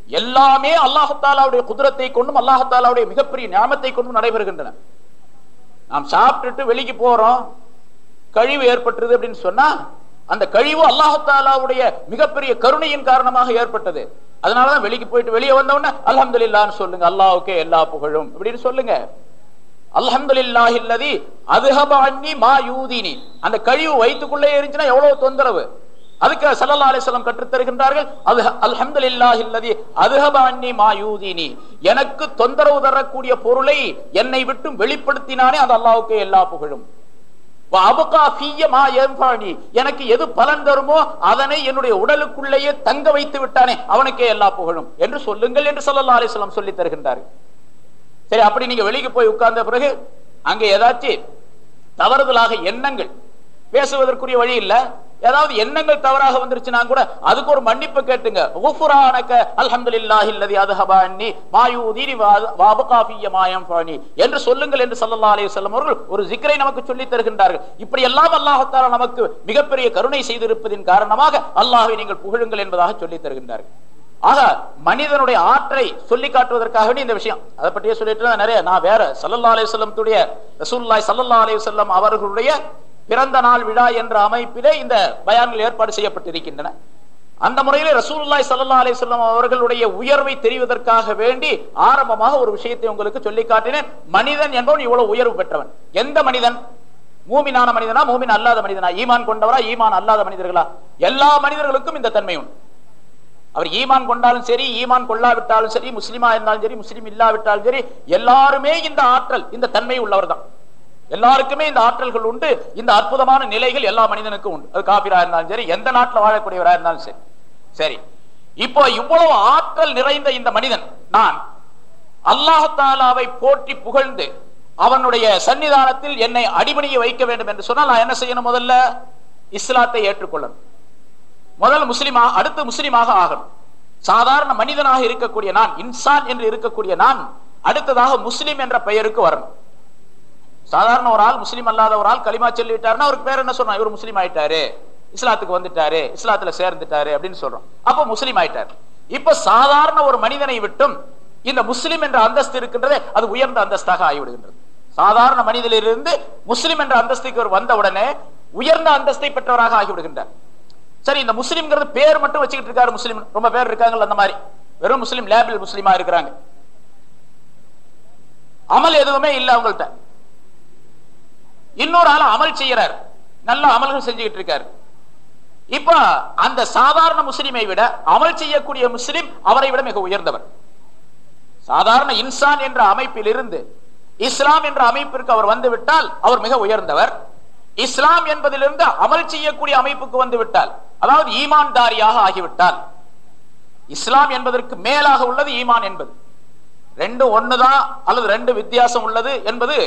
எல்லாமே அல்லாஹத்தாலாவுடைய குதிரத்தை கொண்டும் அல்லாஹத்தாலாவுடைய மிகப்பெரிய ஞாபகத்தை கொண்டும் நடைபெறுகின்றன. நாம் சாப்பிட்டுட்டு வெளிக்கு போறோம். கழிவு ஏற்பட்டது அப்படின்னு சொன்னா அந்த கழிவு அல்லாஹத்தாலாவுடைய மிகப்பெரிய கருணையின் காரணமாக ஏற்பட்டது. அதனாலதான் வெளிக்கு போயிட்டு வெளியே வந்தவொடனே அலமதுல்லான்னு சொல்லுங்க. அல்லாவுக்கே எல்லா புகழும். இப்படின்னு சொல்லுங்க. அல்ஹம்துலில்லாஹி அல்லதி அதுஹப அன்னி மா யூதினி. அந்த கழிவு வயிற்றுக்குள்ளே இருந்துச்சுன்னா எவ்வளவு தொந்தரவு? அதுக்கு சல்லா அலிஸ்லாம் கற்றுத்தருகின்றார்கள் அது அல்ஹம்துலில்லாஹி அல்லதி மா யூதினி. எனக்கு தொந்தரவு தரக்கூடிய பொருளை என்னை விட்டு வெளிப்படுத்தினானே அது அல்லாவுக்கு எல்லா புகழும். மா எனக்கு எது பலன் தருமோ அதனை என்னுடைய உடலுக்குள்ளேயே தங்க வைத்து விட்டானே அவனுக்கே எல்லா புகழும். என்று சொல்லுங்கள் என்று ஸல்லல்லாஹு அலைஹி சொல்லி தருகின்றார்கள். சரி அப்படி நீங்க வெளிக்கு போய் உட்கார்ந்த பிறகு அங்க ஏதாச்சும் தவறுதலாக எண்ணங்கள் பேசுவதற்குரிய வழி இல்ல. ஏதாவது எண்ணங்கள் தவறாக வந்துருச்சுன்னா கூட அதுக்கு ஒரு மன்னிப்பு கேட்டுங்க. உஃபுரானக அல்ஹம்துலில்லாஹி அல்லதி மாயூதீனி மாயம் என்று சொல்லுங்கள் என்று ஸல்லல்லாஹு அலி வஸல்லம் அவர்கள் ஒரு ஜிக்ரை நமக்கு சொல்லி தருகின்றார்கள். இப்படி எல்லாம் அல்லாஹத்தாரா நமக்கு மிகப்பெரிய கருணை செய்திருப்பதின் காரணமாக அல்லாஹை நீங்கள் புகழுங்கள் என்பதாக சொல்லி தருகின்றார்கள். ஆக மனிதனுடைய ஆற்றை சொல்லி காட்டுவதற்காக இந்த விஷயம். அதை பற்றியே சொல்லிட்டு நிறைய நான் வேற சல்லல்லா அலைஹி வஸல்லத்துடைய ரசூலுல்லாஹி ஸல்லல்லாஹு அவர்களுடைய பிறந்த நாள் விழா என்ற அமைப்பிலே இந்த பயான்கள் ஏற்பாடு செய்யப்பட்டிருக்கின்றன. அந்த முறையில் ரசூல்லாய் சல்லா அலைஹி அவர்களுடைய உயர்வை தெரிவதற்காக வேண்டி ஆரம்பமாக ஒரு விஷயத்தை உங்களுக்கு சொல்லி காட்டினேன். மனிதன் என்பவன் இவ்வளவு உயர்வு பெற்றவன். எந்த மனிதன்? மூமினான மனிதனா? மூமின் அல்லாத மனிதனா? ஈமான் கொண்டவரா? ஈமான் அல்லாத மனிதர்களா? எல்லா மனிதர்களுக்கும் இந்த தன்மை உண்டு. அவர் ஈமான் கொண்டாலும் சரி ஈமான் கொள்ளாவிட்டாலும் சரி முஸ்லிமா இருந்தாலும் சரி முஸ்லிம் இல்லாவிட்டாலும் சரி எல்லாருமே இந்த ஆற்றல் இந்த தன்மை உள்ளவர் தான் எல்லாருக்குமே இந்த ஆற்றல்கள் உண்டு இந்த அற்புதமான நிலைகள் எல்லா மனிதனுக்கும் உண்டு. அது காபிரா இருந்தாலும் சரி எந்த நாட்டில் வாழக்கூடியவரா இருந்தாலும் சரி. சரி. இப்போ இவ்வளவு ஆற்றல் நிறைந்த இந்த மனிதன் நான் அல்லாஹாலாவை போற்றி புகழ்ந்து அவனுடைய சன்னிதானத்தில் என்னை அடிபணிய வைக்க வேண்டும் என்று சொன்னால் நான் என்ன செய்யணும் முதல்ல? இஸ்லாத்தை ஏற்றுக்கொள்ளணும். முதல் முஸ்லிமா அடுத்து முஸ்லிமாக ஆகணும். சாதாரண மனிதனாக இருக்கக்கூடிய நான் இன்சான் என்று இருக்கக்கூடிய நான் அடுத்ததாக முஸ்லிம் என்ற பெயருக்கு வரணும். சாதாரண ஒரு ஆள் முஸ்லீம் அல்லாத ஒரு ஆள் களிமா சொல்லிட்டாருன்னா அவருக்கு பேர் என்ன சொல்றான் இவர் முஸ்லீம் ஆயிட்டாரு. இஸ்லாத்துக்கு வந்துட்டாரு. இஸ்லாத்துல சேர்ந்துட்டாரு அப்படின்னு சொல்றோம். அப்ப முஸ்லீம் ஆயிட்டாரு. இப்ப சாதாரண ஒரு மனிதனை விட்டும் இந்த முஸ்லிம் என்ற அந்தஸ்து இருக்கின்றதே அது உயர்ந்த அந்தஸ்தாக ஆகிவிடுகின்றது. சாதாரண மனிதனிலிருந்து முஸ்லிம் என்ற அந்தஸ்துக்கு ஒரு வந்த உடனே உயர்ந்த அந்தஸ்தை பெற்றவராக ஆகிவிடுகின்றார். சரி இந்த முஸ்லீம்ங்கிறது பேர் மட்டும் வச்சுக்கிட்டு இருக்காரு முஸ்லீம். ரொம்ப பேர் இருக்காங்கல்ல அந்த மாதிரி. வெறும் முஸ்லீம் லேபிள் முஸ்லீமா இருக்கிறாங்க. அமல் எதுவுமே இல்ல அவங்கள்ட்ட. இன்னொரு ஆள் அமல் செய்யறாரு. நல்ல அமல்கள் செஞ்சுக்கிட்டு இருக்காரு. இப்ப அந்த சாதாரண முஸ்லிமை விட அமல் செய்யக்கூடிய முஸ்லிம் அவரை விட மிக உயர்ந்தவர். சாதாரண இன்சான் என்ற அமைப்பில் இருந்து இஸ்லாம் என்ற அமைப்பிற்கு அவர் வந்துவிட்டால் அவர் மிக உயர்ந்தவர். இஸ்லாம் என்பதிலிருந்து அமல் செய்யக்கூடிய அமைப்புக்கு வந்து விட்டால் அதாவது ஈமான்தாரியாக ஆகிவிட்டால் இஸ்லாம் என்பதற்கு மேலாக உள்ளது ஈமான் என்பது. ரெண்டு ஒண்ணுதான் அல்லது ரெண்டு வித்தியாசம் உள்ளது என்பது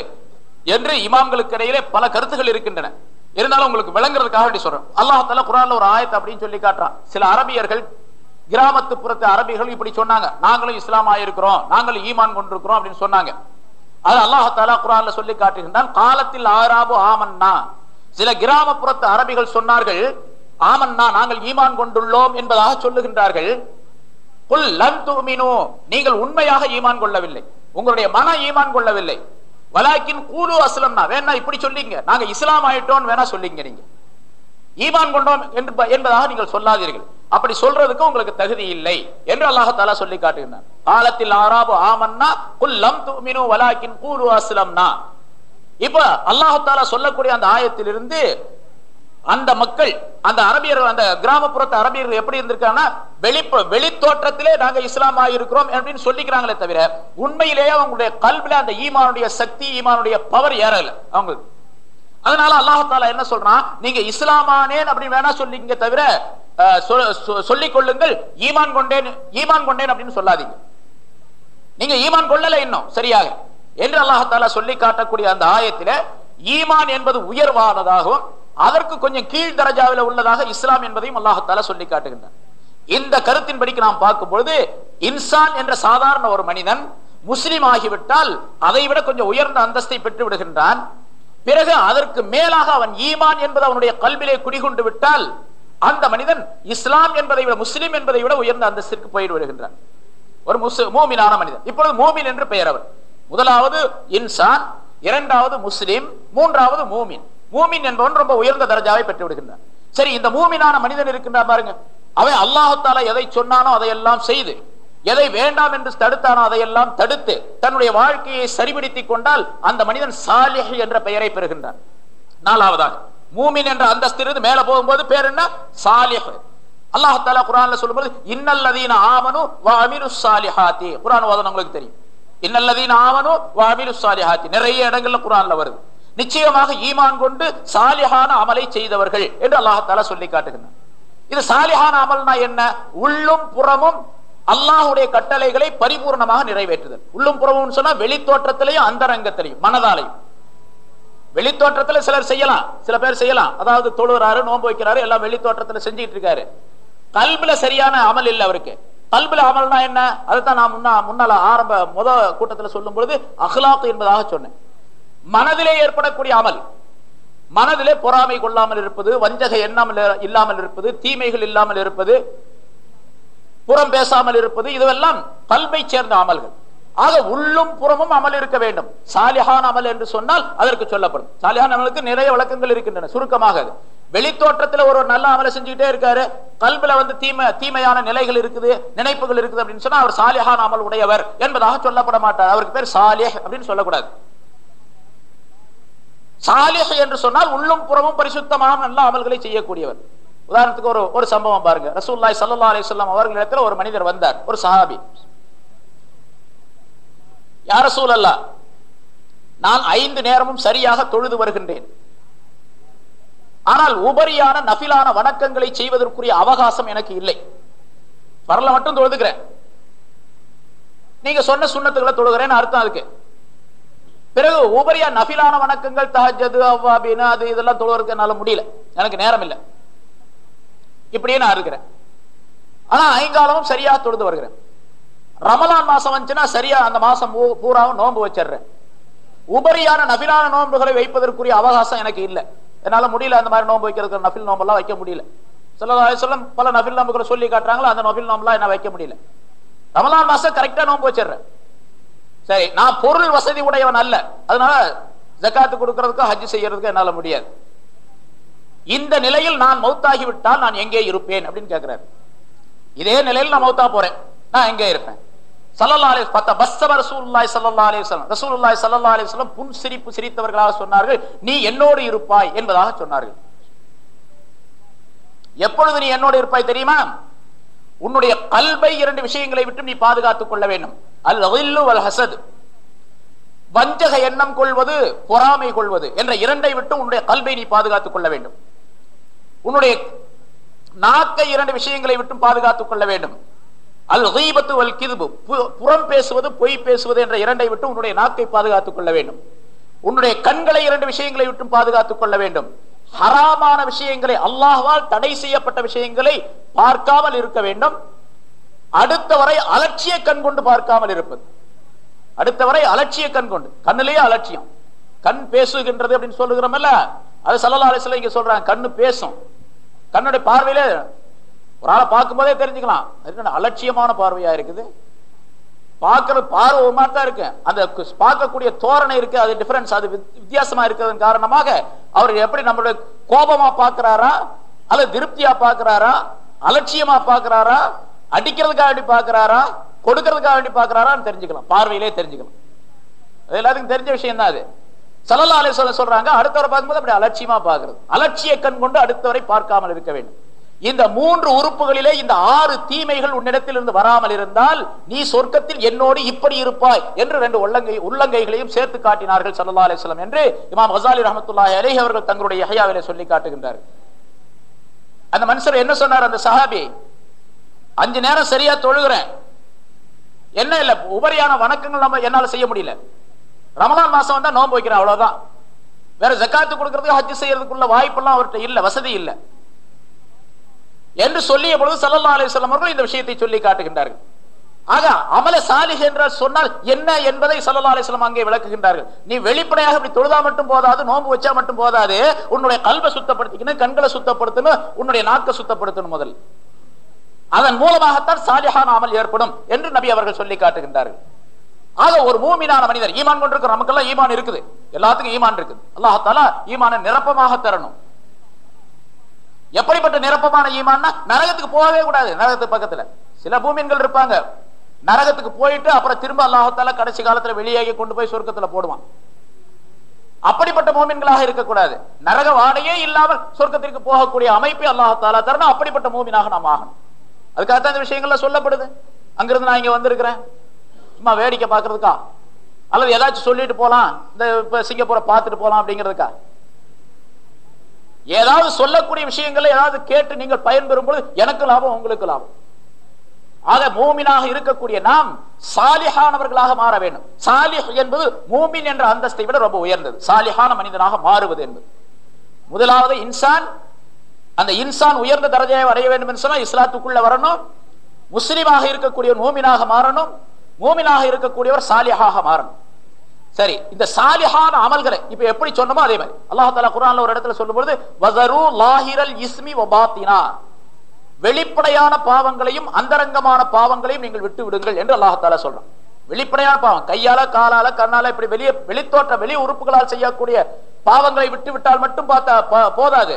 என்று இமாம்களுக்கு இடையிலே பல கருத்துகள் இருக்கின்றன. இருந்தாலும் உங்களுக்கு விளங்குறதுக்காக வேண்டி சொல்றேன். அல்லாஹால குரான்ல ஒரு ஆயத்தை அப்படின்னு சொல்லி காட்டுறான். சில அரபியர்கள் கிராமத்து புறத்து அரபிகள் இப்படி சொன்னாங்க. நாங்களும் இஸ்லாம் ஆயிருக்கிறோம் நாங்களும் ஈமான் கொண்டிருக்கிறோம் அப்படின்னு சொன்னாங்க. அது அல்லாஹால குரான்ல சொல்லி காட்டுகின்றான் காலத்தில் ஆறாபு ஆமன்னா. சில கிராமப்புறத்து அரபிகள் சொன்னார்கள் ஆமன்னா நாங்கள் ஈமான் கொண்டுள்ளோம் என்பதாக சொல்லுகின்றார்கள். நீங்கள் உண்மையாக ஈமான் கொள்ளவில்லை. உங்களுடைய மன ஈமான் கொள்ளவில்லை. வலாக்கின் கூலு அஸ்லம்னா. வேணா இப்படி சொல்லிங்க. நாங்க இஸ்லாம் ஆயிட்டோம் வேணா சொல்லிங்க நீங்க. ஈமான் கொண்டோம் என்பதாக நீங்கள் சொல்லாதீர்கள். அப்படி சொல்றதுக்கு உங்களுக்கு தகுதி இல்லை என்று அல்லாஹால சொல்லி காட்டுகிறார் காலத்தில் ஆராபு ஆமன்னா குல்லம் துமினு வலாக்கின் கூலு அஸ்லம்னா. இப்ப அல்லாஹால சொல்லக்கூடிய அந்த ஆயத்திலிருந்து அந்த மக்கள் அந்த அரபியர்கள் அந்த கிராமப்புறத்து அரபியர்கள் எப்படி இருந்திருக்காங்கன்னா வெளி வெளி தோற்றத்திலே நாங்க இஸ்லாம் இருக்கிறோம் அப்படின்னு சொல்லிக்கிறாங்களே தவிர உண்மையிலேயே அவங்களுடைய கல்வில அந்த ஈமானுடைய சக்தி ஈமானுடைய பவர் ஏறல அவங்களுக்கு. அதனால அல்லாஹால என்ன சொல்றான்? நீங்க இஸ்லாமானேன் அப்படின்னு வேணா சொல்லிங்க தவிர சொல்லிக் கொள்ளுங்கள் ஈமான் கொண்டேன் ஈமான் கொண்டேன் அப்படின்னு சொல்லாதீங்க. நீங்க ஈமான் கொள்ளல இன்னும் சரியாக. என்று அல்லாஹால சொல்லி காட்டக்கூடிய அந்த ஆயத்தில ஈமான் என்பது உயர்வானதாகவும் அதற்கு கொஞ்சம் கீழ் தரஜாவில் உள்ளதாக இஸ்லாம் என்பதையும் அல்லாஹால சொல்லி காட்டுகின்றான். இந்த கருத்தின்படிக்கு நாம் பார்க்கும் பொழுது இன்சான் என்ற சாதாரண ஒரு மனிதன் முஸ்லிம் ஆகிவிட்டால் அதை விட கொஞ்சம் உயர்ந்த அந்தஸ்தை பெற்று விடுகின்றான். பிறகு அதற்கு மேலாக அவன் ஈமான் என்பது அவனுடைய கல்விலே குடிகொண்டு விட்டால் அந்த மனிதன் இஸ்லாம் என்பதை விட முஸ்லிம் என்பதை விட உயர்ந்த அந்தஸ்திற்கு போயிட்டு வருகின்றான். ஒரு மூமினான மனிதன். இப்பொழுது மூமின் என்று பெயர் அவர். முதலாவது இன்சான் இரண்டாவது முஸ்லிம் மூன்றாவது மூமின். மூமின் என்பவன் ரொம்ப உயர்ந்த தரஜாவை பெற்று விடுகின்றான். சரி இந்த மூமினான மனிதன் இருக்கின்றான் பாருங்க. அவன் அல்லாஹால எதை சொன்னானோ அதையெல்லாம் செய்து எதை வேண்டாம் என்று தடுத்தானோ அதையெல்லாம் தடுத்து தன்னுடைய வாழ்க்கையை சரிபடுத்திக் கொண்டால் அந்த மனிதன் சாலிஹ் என்ற பெயரை பெறுகின்றான். நாலாவதாக மூமின் என்ற அந்தஸ்திலிருந்து மேல போகும்போது பேர் என்ன? சாலிஹ். அல்லாஹால குரான்ல சொல்லும்போது இன்னல்லதீன ஆமனு வாமிரு சாலிஹாத்தி குரான் வாதம் உங்களுக்கு தெரியும். இன்னல்லதீன ஆமனு வாமிரு சாலிஹாத்தி நிறைய இடங்கள்ல குரான்ல வருது. நிச்சயமாக ஈமான் கொண்டு சாலிஹான அமலை செய்தவர்கள் என்று அல்லாஹால சொல்லி காட்டுகின்றான். இது சாலிஹான அமல்னா என்ன? உள்ளும் புறமும் அல்லாஹுடைய கட்டளைகளை பரிபூர்ணமாக நிறைவேற்றுதல். உள்ளும் புறமும் சொன்னா வெளித்தோற்றத்திலையும் அந்தரங்கத்திலையும் மனதாலையும். வெளித்தோற்றத்துல சிலர் செய்யலாம். சில பேர் செய்யலாம். அதாவது தொழுறாரு நோன்பு வைக்கிறாரு எல்லாம் வெளித்தோற்றத்துல செஞ்சுட்டு இருக்காரு. கல்புல சரியான அமல் இல்லை அவருக்கு. கல்புல அமல்னா என்ன? அதுதான் நான் முன்னா முன்னால ஆரம்ப முத கூட்டத்துல சொல்லும் பொழுது அஹ்லாக் என்பதாக சொன்னேன். மனதிலே ஏற்படக்கூடிய அமல். மனதிலே பொறாமை கொள்ளாமல் இருப்பது வஞ்சக எண்ணம் இல்லாமல் இருப்பது தீமைகள் இல்லாமல் இருப்பது புறம் பேசாமல் இருப்பது இதுவெல்லாம் கல்வை சேர்ந்த அமல்கள். ஆக உள்ளும் புறமும் அமல் இருக்க வேண்டும். சாலிஹான் அமல் என்று சொன்னால் அதற்கு சொல்லப்படும். சாலிஹான் அமலுக்கு நிறைய வழக்கங்கள் இருக்கின்றன. சுருக்கமாக அது. வெளித்தோற்றத்துல ஒரு நல்ல அமலை செஞ்சுக்கிட்டே இருக்காரு. கல்வில வந்து தீமை தீமையான நிலைகள் இருக்குது நினைப்புகள் இருக்குது அப்படின்னு சொன்னா அவர் சாலிஹான் அமல் உடையவர் என்பதாக சொல்லப்பட மாட்டார். அவருக்கு பேர் சாலிஹ் அப்படின்னு சொல்லக்கூடாது. சாலிஹ் என்று சொன்னால் உள்ளும் புறமும் பரிசுத்தமான நல்ல அமல்களை செய்யக்கூடியவர். உதாரணத்துக்கு ஒரு ஒரு சம்பவம் பாருங்க. ரசூல்லாய் சல்லா அலிஸ்லாம் அவர்களிடத்துல ஒரு மனிதர் வந்தார். ஒரு சஹாபி. யார சூழல்லா நான் ஐந்து நேரமும் சரியாக தொழுது வருகின்றேன். ஆனால் உபரியான நபிலான வணக்கங்களை செய்வதற்குரிய அவகாசம் எனக்கு இல்லை. வரல மட்டும் தொழுதுக்கிறேன். நீங்க சொன்ன சுண்ணத்துக்களை தொழுகிறேன்னு அர்த்தம் அதுக்கு. பிறகு உபரியா நபிலான வணக்கங்கள் தஹஜது அவ்வாபின்னு அது இதெல்லாம் தொழுவதற்கு என்னால முடியல. எனக்கு நேரம் இல்லை. இப்படியே நான் இருக்கிறேன் ஆனா ஐங்காலமும் சரியா தொழுது வருகிறேன். ரமலான் மாசம் வந்துச்சுன்னா சரியா அந்த மாசம் பூராவும் நோன்பு வச்சிடுறேன். உபரியான நபிலான நோன்புகளை வைப்பதற்குரிய அவகாசம் எனக்கு இல்லை. என்னால முடியல அந்த மாதிரி நோன்பு வைக்கிறதுக்கு நபில் நோம்பெல்லாம் வைக்க முடியல. சொல்லும் பல நபில் நோம்புகளை சொல்லி காட்டுறாங்களோ அந்த நபில் நோம்பெல்லாம் என்ன வைக்க முடியல. ரமலான் மாசம் கரெக்டா நோன்பு வச்சிடுறேன். சரி நான் பொருள் வசதி உடையவன் அல்ல. அதனால ஜக்காத்து கொடுக்கறதுக்கு ஹஜ் செய்யறதுக்கு என்னால முடியாது. இந்த நிலையில் நான் மௌத்தாகிவிட்டால் நான் எங்கே இருப்பேன் அப்படின்னு கேட்கிறாரு இதே நிலையில் நான் மௌத்தா போறேன். நான் எங்கே இருப்பேன்? சொன்னார்கள். நீ என்னோடு இருப்பாய் என்பதாக சொன்னார்கள். எப்பொழுது நீ என்னோடு இருப்பாய் தெரியுமா? உன்னுடைய கல்வை இரண்டு விஷயங்களை விட்டு நீ பாதுகாத்துக் கொள்ள வேண்டும். அல் ஹசத். வஞ்சக எண்ணம் கொள்வது பொறாமை கொள்வது என்ற இரண்டை விட்டு உன்னுடைய கல்வை நீ பாதுகாத்துக் கொள்ள வேண்டும். உன்னுடைய நாக்கை இரண்டு விஷயங்களை விட்டும் பாதுகாத்துக் கொள்ள வேண்டும். அல் ஹீபத்து வல் கிதுபு புறம் பேசுவது பொய் பேசுவது என்ற இரண்டை விட்டு உன்னுடைய நாக்கை பாதுகாத்துக் கொள்ள வேண்டும். உன்னுடைய கண்களை இரண்டு விஷயங்களை விட்டும் பாதுகாத்துக் கொள்ள வேண்டும். ஹராமான விஷயங்களை அல்லாஹால் தடை செய்யப்பட்ட விஷயங்களை பார்க்காமல் இருக்க வேண்டும். அடுத்தவரை அலட்சிய கண் கொண்டு பார்க்காமல் இருப்பது. அடுத்தவரை அலட்சிய கண் கொண்டு. கண்ணிலேயே அலட்சியம். கண் பேசுகின்றது அப்படின்னு சொல்லுகிறோம்ல அது சல்லா அலிஸ்ல இங்க சொல்றாங்க. கண்ணு பேசும். கண்ணுடைய பார்வையில ஒரு ஆளை பார்க்கும் போதே தெரிஞ்சுக்கலாம். அது அலட்சியமான பார்வையா இருக்குது? பார்க்கற பார்வை மாதிரி தான் இருக்கு. அந்த பார்க்கக்கூடிய தோரணை இருக்கு அது டிஃபரன்ஸ் அது வித்தியாசமா இருக்கிறதன் காரணமாக அவர் எப்படி நம்மளுடைய கோபமா பாக்குறாரா அல்லது திருப்தியா பாக்குறாரா அலட்சியமா பாக்குறாரா அடிக்கிறதுக்காக வேண்டி பாக்குறாரா கொடுக்கறதுக்காக வேண்டி பாக்குறாரான்னு தெரிஞ்சுக்கலாம். பார்வையிலே தெரிஞ்சுக்கலாம். அது எல்லாத்துக்கும் தெரிஞ்ச விஷயம் தான் அது. சலல்லா அலை சொல்ல சொல்றாங்க அடுத்தவரை பார்க்கும்போது அப்படி அலட்சியமா பாக்குறது அலட்சிய கண் கொண்டு அடுத்தவரை பார்க்காமல் இருக்க வேண்டும். இந்த மூன்று உறுப்புகளிலே இந்த ஆறு தீமைகள் உன்னிடத்தில் இருந்து வராமல் இருந்தால் நீ சொர்க்கத்தில் என்னோடு இப்படி இருப்பாய் என்று ரெண்டு உள்ளங்கை உள்ளங்கைகளையும் சேர்த்து காட்டினார்கள் சல்லா அலிஸ்லாம் என்று இமாம் ஹசாலி ரஹமத்துல்லா அலி அவர்கள் தங்களுடைய யஹயாவிலே சொல்லி காட்டுகின்றார் அந்த மனுஷர் என்ன சொன்னார்? அந்த சஹாபி அஞ்சு நேரம் சரியா தொழுகிறேன். என்ன இல்ல உபரியான வணக்கங்கள் நம்ம என்னால செய்ய முடியல. ரமலான் மாசம் வந்தா நோன்பு வைக்கிறேன் அவ்வளவுதான். வேற ஜக்காத்து கொடுக்கறதுக்கு ஹஜ் செய்யறதுக்குள்ள வாய்ப்பெல்லாம் அவர்கிட்ட இல்ல வசதி இல்லை. என்று சொல்லிய பொழுது சல்லா அலிஸ்லாம் அவர்கள் இந்த விஷயத்தை சொல்லி காட்டுகின்றார்கள். ஆக அமல சாலிஹ் என்றால் சொன்னால் என்ன என்பதை சல்லா அலிஸ்லாம் அங்கே விளக்குகின்றார்கள். நீ வெளிப்படையாக இப்படி தொழுதா மட்டும் போதாது நோன்பு வச்சா மட்டும் போதாது உன்னுடைய கல்வை சுத்தப்படுத்திக்கணும் கண்களை சுத்தப்படுத்தணும் உன்னுடைய நாக்கை சுத்தப்படுத்தணும் முதல். அதன் மூலமாகத்தான் சாலிஹான அமல் ஏற்படும் என்று நபி அவர்கள் சொல்லி காட்டுகின்றார்கள். ஆக ஒரு மூமினான மனிதர் ஈமான் கொண்டிருக்கிற நமக்கெல்லாம் ஈமான் இருக்குது. எல்லாத்துக்கும் ஈமான் இருக்குது. அல்லாஹால ஈமான நிரப்பமாக தரணும். எப்படிப்பட்ட நிரப்பமான ஈமான்னா நரகத்துக்கு போகவே கூடாது நரகத்துக்கு பக்கத்துல. சில பூமியன்கள் இருப்பாங்க. நரகத்துக்கு போயிட்டு அப்புறம் திரும்ப அல்லாஹத்தால கடைசி காலத்துல வெளியாகி கொண்டு போய் சொர்க்கத்துல போடுவான். அப்படிப்பட்ட மோமின்களாக இருக்கக்கூடாது. நரக வாடையே இல்லாமல் சொர்க்கத்திற்கு போகக்கூடிய அமைப்பை அல்லாஹால தரணும். அப்படிப்பட்ட மோமினாக நாம் ஆகணும். அதுக்காகத்தான் இந்த விஷயங்கள்ல சொல்லப்படுது. அங்கிருந்து நான் இங்க வந்திருக்கிறேன். சும்மா வேடிக்கை பாக்குறதுக்கா அல்லது ஏதாச்சும் சொல்லிட்டு போலாம். இந்த இப்ப சிங்கப்பூரை பார்த்துட்டு போலாம் அப்படிங்கிறதுக்கா? ஏதாவது சொல்லக்கூடிய விஷயங்களை ஏதாவது கேட்டு நீங்கள் பயன்பெறும் பொழுது எனக்கு லாபம் உங்களுக்கு லாபம். ஆக மூமினாக இருக்கக்கூடிய நாம் சாலிஹானவர்களாக மாற வேண்டும். சாலிஹ் என்பது மூமின் என்ற அந்தஸ்தை விட ரொம்ப உயர்ந்தது. சாலிஹான மனிதனாக மாறுவது என்பது. முதலாவது இன்சான். அந்த இன்சான் உயர்ந்த தரஜையை அடைய வேண்டும் என்று சொன்னால் இஸ்லாத்துக்குள்ள வரணும். முஸ்லீமாக இருக்கக்கூடிய மூமினாக மாறணும். மூமினாக இருக்கக்கூடியவர் சாலிஹாக மாறணும். சரி இந்த சாலிஹான அமல்களை இப்ப எப்படி சொன்னமோ அதே மாதிரி. அல்லாஹ் தாலா குரான்ல ஒரு இடத்துல சொல்லும்போது வஸரு லாஹிரல் இஸ்மி வபாத்தினா வெளிப்படையான பாவங்களையும் அந்தரங்கமான பாவங்களையும் நீங்கள் விட்டு விடுங்கள் என்று அல்லாஹ் சொல்றான். வெளிப்படையான பாவம் கையால காலால கண்ணால இப்படி வெளியே வெளித்தோற்ற வெளி உறுப்புகளால் செய்யக்கூடிய பாவங்களை விட்டு விட்டால் மட்டும் பார்த்தா போதாது.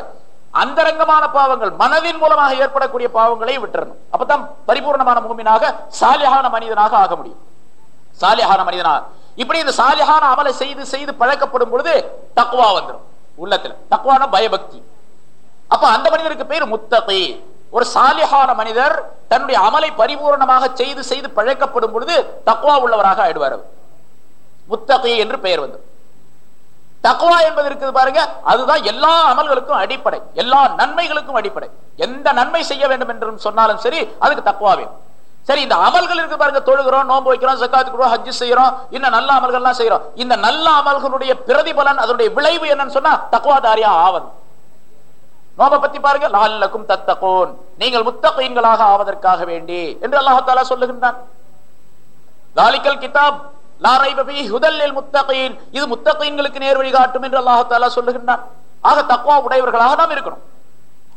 அந்தரங்கமான பாவங்கள் மனதின் மூலமாக ஏற்படக்கூடிய பாவங்களையும் விட்டுறணும். அப்பதான் பரிபூர்ணமான மூமினாக சாலிஹான மனிதனாக ஆக முடியும். சாலிஹான மனிதனாக இப்படி இந்த சாலிஹான அமலை செய்து செய்து பழக்கப்படும் பொழுது தக்குவா வந்துடும் உள்ளத்துல. தக்குவான பயபக்தி. அப்ப அந்த மனிதருக்கு பேர் முத்தகை. ஒரு சாலிஹான மனிதர் தன்னுடைய அமலை பரிபூரணமாக செய்து செய்து பழக்கப்படும் பொழுது தக்குவா உள்ளவராக ஆயிடுவார் அவர். என்று பெயர் வந்து தக்குவா என்பது இருக்குது பாருங்க அதுதான் எல்லா அமல்களுக்கும் அடிப்படை. எல்லா நன்மைகளுக்கும் அடிப்படை. எந்த நன்மை செய்ய வேண்டும் என்று சொன்னாலும் சரி அதுக்கு தக்குவா வேணும். சரி இந்த அமல்கள் இருக்கு பாருங்க. தொழுகிறோம் நோன்பு வைக்கிறோம் சக்காத்துக்குறோம் ஹஜ்ஜு செய்யறோம். இன்னும் நல்ல அமல்கள்லாம் செய்யறோம். இந்த நல்ல அமல்களுடைய பிரதிபலன் அதனுடைய விளைவு என்னன்னு சொன்னா தக்குவாதாரியா ஆவது நோம்ப பத்தி பாருங்க. லால்லக்கும் தத்தகோன். நீங்கள் முத்தகீன்களாக ஆவதற்காக வேண்டி என்று அல்லாஹ் சொல்லுகின்றான். லாலிக்கல் கிதாப் லா ரைப இது முத்தகீன்களுக்கு நேர் வழி காட்டும் என்று அல்லாஹ் சொல்லுகின்றான். ஆக தக்குவா உடையவர்களாக நாம் இருக்கணும்.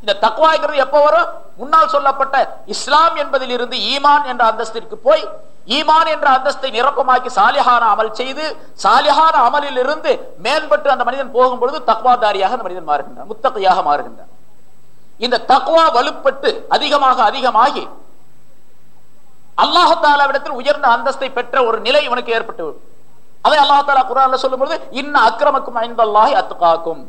இந்த தக்வாங்கிறது எப்ப வரும்? முன்னால் சொல்லப்பட்ட இஸ்லாம் என்பதில் இருந்து ஈமான் என்ற அந்தஸ்திற்கு போய் ஈமான் என்ற அந்தஸ்தை நிரப்பமாக்கி சாலிஹான அமல் செய்து சாலிஹான அமலில் இருந்து மேம்பட்டு அந்த மனிதன் போகும் பொழுது தக்வாதாரியாக அந்த மனிதன் மாறுகின்றான் முத்தகையாக மாறுகின்றான். இந்த தக்வா வலுப்பட்டு அதிகமாக அதிகமாகி அல்லாஹாலாவிடத்தில் உயர்ந்த அந்தஸ்தை பெற்ற ஒரு நிலை இவனுக்கு ஏற்பட்டு அதை அல்லாஹ் தாலா குரான்ல சொல்லும்போது இன்ன அக்கிரமக்கும் ஐந்தல்லாஹி அத்துகாக்கும்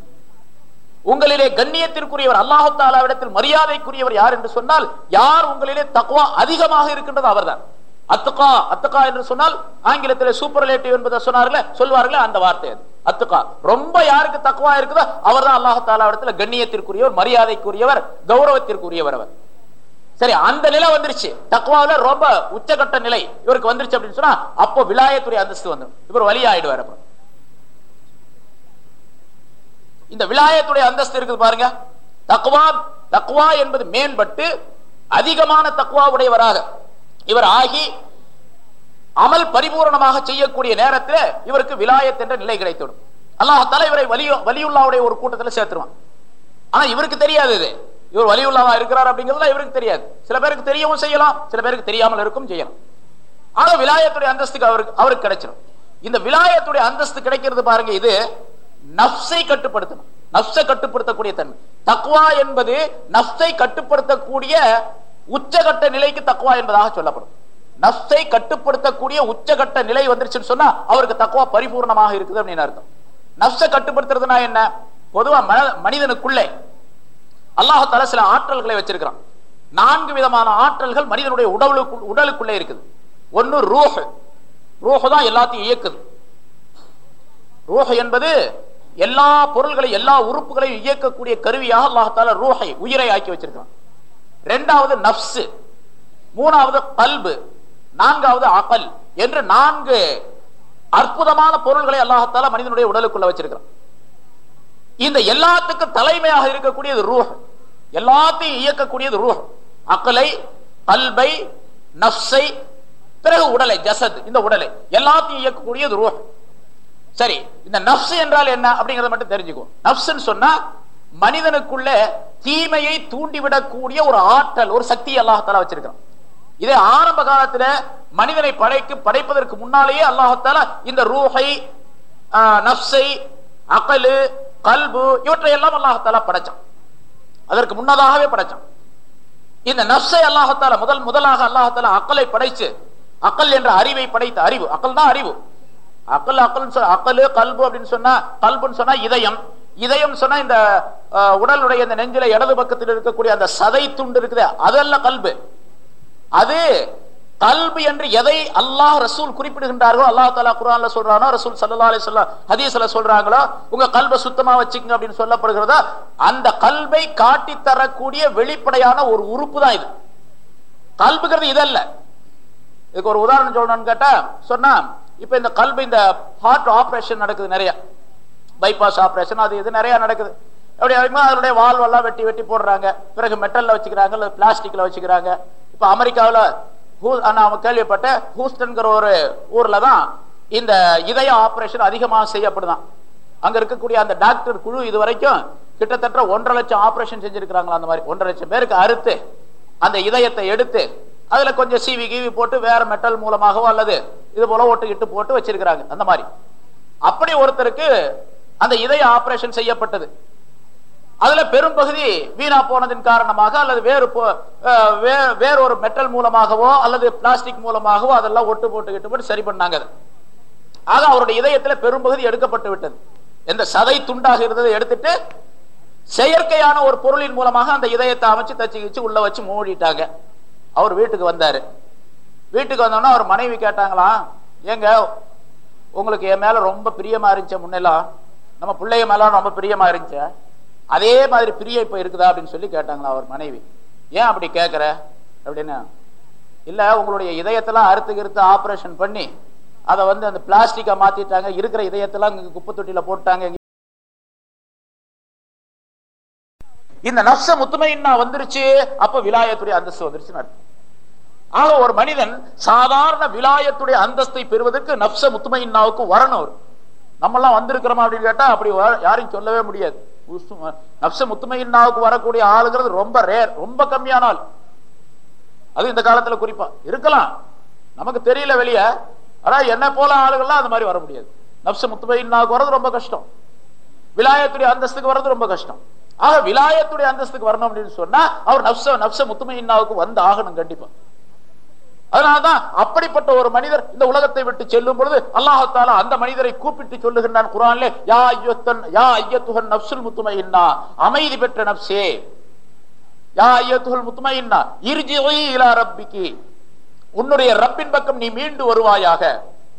உங்களிலே கண்ணியத்திற்குரியவர் அல்லாஹு தாலாவிடத்தில் மரியாதைக்குரியவர் யார் என்று சொன்னால் யார் உங்களிலே தக்குவா அதிகமாக இருக்கின்றது அவர்தான். அத்துக்கா அத்துக்கா என்று சொன்னால் ஆங்கிலத்தில் சூப்பர்லேட்டிவ் என்பதை சொன்னார்களே சொல்வார்களே அந்த வார்த்தை அது. ரொம்ப யாருக்கு தக்குவா இருக்குதோ அவர்தான் அல்லாஹு தாலாவிடத்தில் கண்ணியத்திற்குரியவர் மரியாதைக்குரியவர் கௌரவத்திற்குரியவர் அவர். சரி அந்த நிலை வந்துருச்சு. தக்குவாவில ரொம்ப உச்சகட்ட நிலை இவருக்கு வந்துருச்சு அப்படின்னு சொன்னா அப்போ விலாயத்துறை அந்தஸ்து வந்துடும் இவர் வழியாயிடுவார் அப்புறம் இந்த விலாயத்துடைய அந்தஸ்து இருக்குது பாருங்க. தக்குவா தக்குவா என்பது மேம்பட்டு அதிகமான தக்குவா உடையவராக இவர் ஆகி அமல் பரிபூரணமாக செய்யக்கூடிய நேரத்தில் இவருக்கு விலாயத் என்ற நிலை கிடைத்துவிடும். அல்லாஹால இவரை வலியு வலியுல்லாவுடைய ஒரு கூட்டத்தில் சேர்த்துருவான். ஆனா இவருக்கு தெரியாது இது. இவர் வலியுள்ளாவா இருக்கிறார் அப்படிங்கிறதுலாம் இவருக்கு தெரியாது. சில பேருக்கு தெரியவும் செய்யலாம் சில பேருக்கு தெரியாமல் இருக்கும் செய்யலாம். ஆனா விலாயத்துடைய அந்தஸ்துக்கு அவருக்கு அவருக்கு கிடைச்சிடும் இந்த விலாயத்துடைய அந்தஸ்து கிடைக்கிறது பாருங்க இது நப்சை கட்டுப்படுத்தணும். நப்சை கட்டுப்படுத்தக்கூடிய தன்மை. தக்குவா என்பது நப்சை கட்டுப்படுத்தக்கூடிய உச்சகட்ட நிலைக்கு தக்குவா என்பதாக சொல்லப்படும். நப்சை கட்டுப்படுத்தக்கூடிய உச்சகட்ட நிலை வந்துருச்சுன்னு சொன்னா அவருக்கு தக்குவா பரிபூர்ணமாக இருக்குது அப்படின்னு அர்த்தம். நப்சை கட்டுப்படுத்துறதுனா என்ன? பொதுவா மன- மனிதனுக்குள்ளே. அல்லாஹால சில ஆற்றல்களை வச்சிருக்கிறான். நான்கு விதமான ஆற்றல்கள் மனிதனுடைய உடலுக்கு உடலுக்குள்ளே இருக்குது. ஒன்னு ரூஹ். ரூஹ் தான் எல்லாத்தையும் இயக்குது. ரூஹ் என்பது எல்லா பொருள்களையும் எல்லா உறுப்புகளையும் இயக்கக்கூடிய கருவியாக அல்லாஹால ரூஹை உயிரை ஆக்கி வச்சிருக்கான். ரெண்டாவது நப்சு மூணாவது கல்பு நான்காவது அகல் என்று நான்கு அற்புதமான பொருள்களை அல்லாஹால மனிதனுடைய உடலுக்குள்ள வச்சிருக்கிறான். இந்த எல்லாத்துக்கும் தலைமையாக இருக்கக்கூடியது ரூஹ். எல்லாத்தையும் இயக்கக்கூடியது ரூஹ். அக்கலை கல்பை நப்சை பிறகு உடலை ஜசத் இந்த உடலை எல்லாத்தையும் இயக்கக்கூடியது ரூஹ். சரி இந்த நப்ஸ் என்றால் என்ன அப்படிங்கறத மட்டும் தெரிஞ்சுக்கும் நப்ஸ்ன்னு சொன்னா மனிதனுக்குள்ள தீமையை தூண்டிவிடக்கூடிய ஒரு ஆற்றல் ஒரு சக்தி அல்லாஹால வச்சிருக்கான் இதே ஆரம்ப காலத்துல மனிதனை படைக்கு படைப்பதற்கு முன்னாலேயே அல்லாஹால இந்த ரூஹை நப்சை அகலு கல்பு இவற்றை எல்லாம் அல்லாஹால படைச்சான். அதற்கு முன்னதாகவே படைச்சான். இந்த நப்சை அல்லாஹால முதல் முதலாக அல்லாஹால அக்கலை படைச்சு அக்கல் என்ற அறிவை படைத்த அறிவு அக்கல் தான் அறிவு. அக்கல் அக்கல் அக்கலு கல்பு அப்படின்னு சொன்னா கல்புன்னு சொன்னா இதயம். இதயம் சொன்னா இந்த உடலுடைய இந்த நெஞ்சில இடது பக்கத்தில் இருக்கக்கூடிய அந்த சதை துண்டு இருக்குது. அதல்ல கல்பு. அது கல்பு என்று எதை அல்லாஹ் ரசூல் குறிப்பிடுகின்றார்களோ அல்லாஹ் தாலா குரான்ல சொல்றானோ ரசூல் சல்லா அலி சொல்ல ஹதீஸ்ல சொல்றாங்களோ உங்க கல்வை சுத்தமா வச்சுக்கங்க அப்படின்னு சொல்லப்படுகிறதோ அந்த கல்வை காட்டி தரக்கூடிய வெளிப்படையான ஒரு உறுப்பு தான் இது. கல்புங்கிறது இதல்ல. இதுக்கு ஒரு உதாரணம் சொல்லணும்னு கேட்டா சொன்னா இப்ப இந்த கல்வி இந்த ஹார்ட் ஆபரேஷன் நடக்குது நிறைய. பைபாஸ் ஆபரேஷன் அது இது நிறைய நடக்குது. எப்படி அதனுடைய வால்வெல்லாம் வெட்டி வெட்டி போடுறாங்க. பிறகு மெட்டல்ல வச்சுக்கிறாங்க இல்லை பிளாஸ்டிக்ல வச்சுக்கிறாங்க. இப்ப அமெரிக்காவில் நான் கேள்விப்பட்ட ஹூஸ்டன்கிற ஒரு ஊர்ல தான் இந்த இதய ஆபரேஷன் அதிகமாக செய்யப்படுதான். அங்க இருக்கக்கூடிய அந்த டாக்டர் குழு இது வரைக்கும் கிட்டத்தட்ட ஒன்றரை லட்சம் ஆபரேஷன் செஞ்சிருக்கிறாங்களா அந்த மாதிரி. ஒன்றரை லட்சம் பேருக்கு அறுத்து அந்த இதயத்தை எடுத்து அதுல கொஞ்சம் சீவி கீவி போட்டு வேற மெட்டல் மூலமாகவோ அல்லது இது போல ஒட்டுக்கிட்டு போட்டு வச்சிருக்கிறாங்க. அந்த மாதிரி. அப்படி ஒருத்தருக்கு அந்த இதய ஆபரேஷன் செய்யப்பட்டது. அதுல பெரும் பகுதி வீணா போனதின் காரணமாக அல்லது வேறு போ- ஒரு மெட்டல் மூலமாகவோ அல்லது பிளாஸ்டிக் மூலமாகவோ அதெல்லாம் ஒட்டு போட்டுக்கிட்டு போட்டு சரி பண்ணாங்க ஆக அவருடைய இதயத்துல பெரும்பகுதி எடுக்கப்பட்டு விட்டது. எந்த சதை துண்டாக இருந்ததை எடுத்துட்டு செயற்கையான ஒரு பொருளின் மூலமாக அந்த இதயத்தை அமைச்சு தச்சு உள்ள வச்சு மூடிட்டாங்க. அவர் வீட்டுக்கு வந்தாரு. வீட்டுக்கு வந்தோன்னா அவர் மனைவி கேட்டாங்களாம் ஏங்க உங்களுக்கு என் மேல ரொம்ப பிரியமா இருந்துச்சு முன்னெல்லாம்? நம்ம பிள்ளைய மேலாம் ரொம்ப பிரியமா இருந்துச்சு? அதே மாதிரி பிரிய இப்ப இருக்குதா? அப்படின்னு சொல்லி கேட்டாங்களா அவர் மனைவி. ஏன் அப்படி கேட்குற அப்படின்னு இல்ல உங்களுடைய இதயத்தெல்லாம் அறுத்து கிறுத்து ஆபரேஷன் பண்ணி அதை வந்து அந்த பிளாஸ்டிக்கா மாத்திட்டாங்க இருக்கிற இதயத்தெல்லாம் குப்பை தொட்டியில போட்டாங்க இந்த நப்ச முத்துமைன்னா வந்துருச்சு. அப்ப விலாயத்துடைய அந்தஸ்து வந்துருச்சுன்னு அர்த்தம். ஆக ஒரு மனிதன் சாதாரண விலாயத்துடைய அந்தஸ்தை பெறுவதற்கு நப்ச முத்துமையின்னாவுக்கு வரணும் அவர். நம்மெல்லாம் வந்திருக்கிறோமா அப்படின்னு கேட்டா அப்படி யாரையும் சொல்லவே முடியாது. நப்ச முத்துமையின்னாவுக்கு வரக்கூடிய ஆளுங்கிறது ரொம்ப ரேர் ரொம்ப கம்மியான ஆள் அது இந்த காலத்துல குறிப்பா. இருக்கலாம். நமக்கு தெரியல வெளியே. ஆனா என்ன போல ஆளுகள்லாம் அந்த மாதிரி வர முடியாது. நப்ச முத்துமையின்னாவுக்கு வர்றது ரொம்ப கஷ்டம். விலாயத்துடைய அந்தஸ்துக்கு வர்றது ரொம்ப கஷ்டம். ஆக விலாயத்துடைய அந்தஸ்துக்கு வரணும் அப்படின்னு சொன்னா அவர் நப்ச நப்ச முத்துமையின்னாவுக்கு வந்து ஆகணும் கண்டிப்பா. அதனாலதான் அப்படிப்பட்ட ஒரு மனிதர் இந்த உலகத்தை விட்டு செல்லும் பொழுது அல்லாஹால அந்த மனிதரை கூப்பிட்டு சொல்லுகின்றான் குரான்ல யா ஐயத்தன் யா ஐயத்துகன் நப்சுல் முத்துமையின்னா அமைதி பெற்ற நப்சே யா ஐயத்துகல் முத்துமையின்னா இர்ஜி இலா ரப்பிக்கு. உன்னுடைய ரப்பின் பக்கம் நீ மீண்டு வருவாயாக.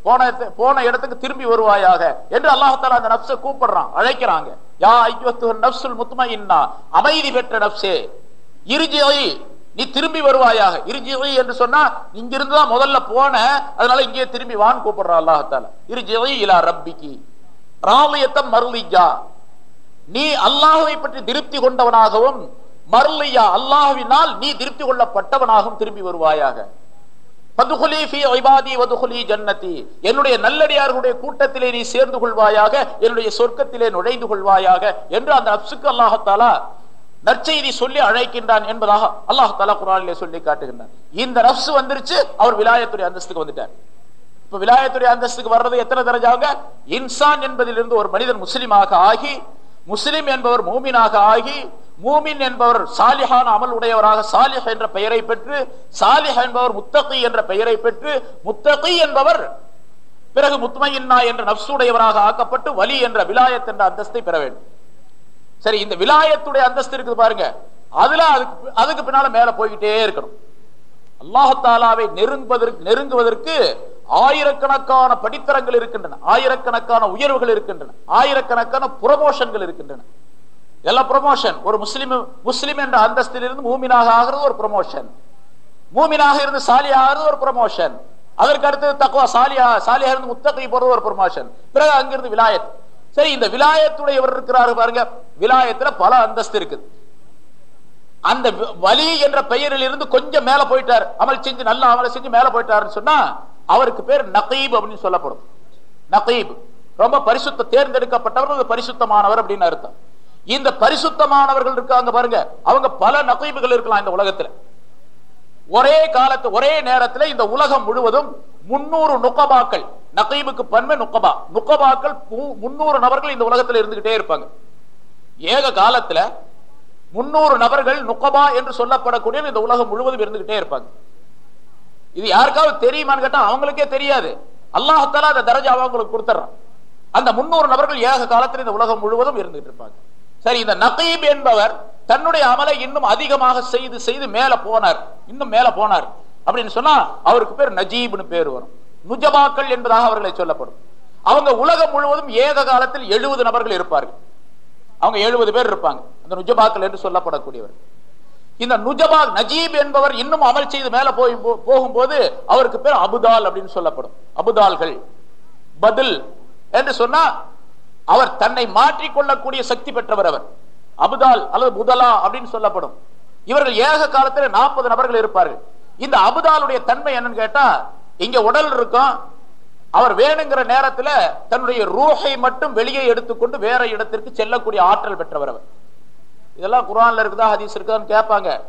போன போன இடத்துக்கு திரும்பி வருவாயாக. என்று அல்லாஹால அந்த நப்சை கூப்பிடுறான் அழைக்கிறாங்க. யா ஐயத்துகன் நப்சுல் முத்துமையின்னா அமைதி பெற்ற நப்சே இர்ஜி நீ திரும்பி வருவாயாக. இர்ஜி என்று சொன்னா இங்கிருந்து தான் முதல்ல போன அதனால இங்கே திரும்பி வான் கூப்பிடுறான் அல்லாஹத்தால இர்ஜி இலா ரப்பிக்கு ராலியத்தம் மருளிஜா நீ அல்லாஹுவை பற்றி திருப்தி கொண்டவனாகவும் மருளியா அல்லாஹுவினால் நீ திருப்தி கொள்ளப்பட்டவனாகவும் திரும்பி வருவாயாக. என்னுடைய நல்லடியார்களுடைய கூட்டத்திலே நீ சேர்ந்து கொள்வாயாக என்னுடைய சொர்க்கத்திலே நுழைந்து கொள்வாயாக என்று அந்த அப்சுக்கு அல்லாஹத்தாலா நற்செய்தி சொல்லி அழைக்கின்றான் என்பதாக அல்லாஹாலா குரானிலே சொல்லி காட்டுகின்றான். இந்த நப்சு வந்துருச்சு அவர் விலாயத்துடைய அந்தஸ்துக்கு வந்துட்டார். இப்ப விலாயத்துடைய அந்தஸ்துக்கு வர்றது எத்தனை தரஜாங்க? இன்சான் என்பதிலிருந்து ஒரு மனிதன் முஸ்லீமாக ஆகி முஸ்லிம் என்பவர் மூமினாக ஆகி மூமின் என்பவர் சாலிஹான அமல் உடையவராக சாலிஹ் என்ற பெயரை பெற்று சாலிஹ் என்பவர் முத்தகி என்ற பெயரை பெற்று முத்தகி என்பவர் பிறகு முத்மையின்னா என்ற நப்சுடையவராக ஆக்கப்பட்டு வலி என்ற விலாயத் என்ற அந்தஸ்தை பெற வேண்டும். சரி இந்த விலாயத்துடைய அந்தஸ்து இருக்குது பாருங்க. அதுல அதுக்கு அதுக்கு பின்னால மேல போய்கிட்டே இருக்கணும். அல்லாஹாலாவை நெருங்குவதற்கு நெருங்குவதற்கு ஆயிரக்கணக்கான படித்தரங்கள் இருக்கின்றன. ஆயிரக்கணக்கான உயர்வுகள் இருக்கின்றன. ஆயிரக்கணக்கான புரமோஷன்கள் இருக்கின்றன. எல்லாம் ப்ரொமோஷன் ஒரு முஸ்லிம் முஸ்லிம் என்ற அந்தஸ்திலிருந்து மூமினாக ஆகிறது ஒரு ப்ரொமோஷன் மூமினாக இருந்து சாலியா ஆகிறது ஒரு ப்ரொமோஷன் அதற்கு அடுத்தது தக்குவா சாலியா சாலியா இருந்து முத்தகை போறது ஒரு ப்ரொமோஷன் பிறகு அங்கிருந்து விலாயத். சரி இந்த விலாயத்துடைய இவர் இருக்கிறாரு பாருங்க. விலாயத்துல பல அந்தஸ்து இருக்குது. அந்த வலி என்ற பெயரில் இருந்து கொஞ்சம் மேல போயிட்டார். அமல் செஞ்சு நல்ல அமலை செஞ்சு மேல போயிட்டாருன்னு சொன்னா அவருக்கு பேர் நகீப் அப்படின்னு சொல்லப்படும். நகீப். ரொம்ப பரிசுத்த தேர்ந்தெடுக்கப்பட்டவர் பரிசுத்தமானவர் அப்படின்னு அர்த்தம். இந்த பரிசுத்தமானவர்கள் இருக்காங்க பாருங்க. அவங்க பல நகைப்புகள் இருக்கலாம் இந்த உலகத்துல. ஒரே காலத்து ஒரே நேரத்துல இந்த உலகம் முழுவதும் முன்னூறு நுக்கபாக்கள் நகைவுக்கு பன்மை நுக்கபா நுக்கபாக்கள் முன்னூறு நபர்கள் இந்த உலகத்துல இருந்துகிட்டே இருப்பாங்க. ஏக காலத்துல முன்னூறு நபர்கள் நுக்கபா என்று சொல்லப்படக்கூடிய இந்த உலகம் முழுவதும் இருந்துகிட்டே இருப்பாங்க. இது யாருக்காவது தெரியுமான்னு கேட்டா அவங்களுக்கே தெரியாது. அல்லாஹத்தால அந்த தரஜாவை அவங்களுக்கு கொடுத்துறான். அந்த முன்னூறு நபர்கள் ஏக காலத்தில் இந்த உலகம் முழுவதும் இருந்துகிட்டு இருப்பாங்க. சரி இந்த நகீப் என்பவர் தன்னுடைய அமலை இன்னும் அதிகமாக செய்து செய்து மேல போனார். இன்னும் மேல போனார். அப்படின்னு சொன்னா அவருக்கு பேர் நஜீப்னு பேர் வரும். நுஜபாக்கள் என்பதாக அவர்களை சொல்லப்படும். அவங்க உலகம் முழுவதும் ஏக காலத்தில் எழுபது நபர்கள் இருப்பார்கள். அவங்க எழுபது பேர் இருப்பாங்க. அந்த நுஜபாக்கள் என்று சொல்லப்படக்கூடியவர். இந்த நுஜபா நஜீப் என்பவர் இன்னும் அமல் செய்து மேல போய் போகும்போது அவருக்கு பேர் அபுதால் அப்படின்னு சொல்லப்படும். அபுதால்கள். பதில் என்று சொன்னா அவர் தன்னை மாற்றிக்கொள்ளக்கூடிய சக்தி பெற்றவர் அவர். அபுதால் அல்லது புதலா அப்படின்னு சொல்லப்படும். இவர்கள் ஏக காலத்தில் நாற்பது நபர்கள் இருப்பார்கள். இந்த அபுதாலுடைய தன்மை என்னன்னு கேட்டா இங்க உடல் இருக்கும். அவர் வேணுங்கிற நேரத்துல தன்னுடைய ரூஹை மட்டும் வெளியே எடுத்துக்கொண்டு வேற இடத்திற்கு செல்லக்கூடிய ஆற்றல் பெற்றவர் அவர். இதெல்லாம் குரான்ல இருக்குதா ஹதீஸ் இருக்குதான்னு கேட்பாங்க.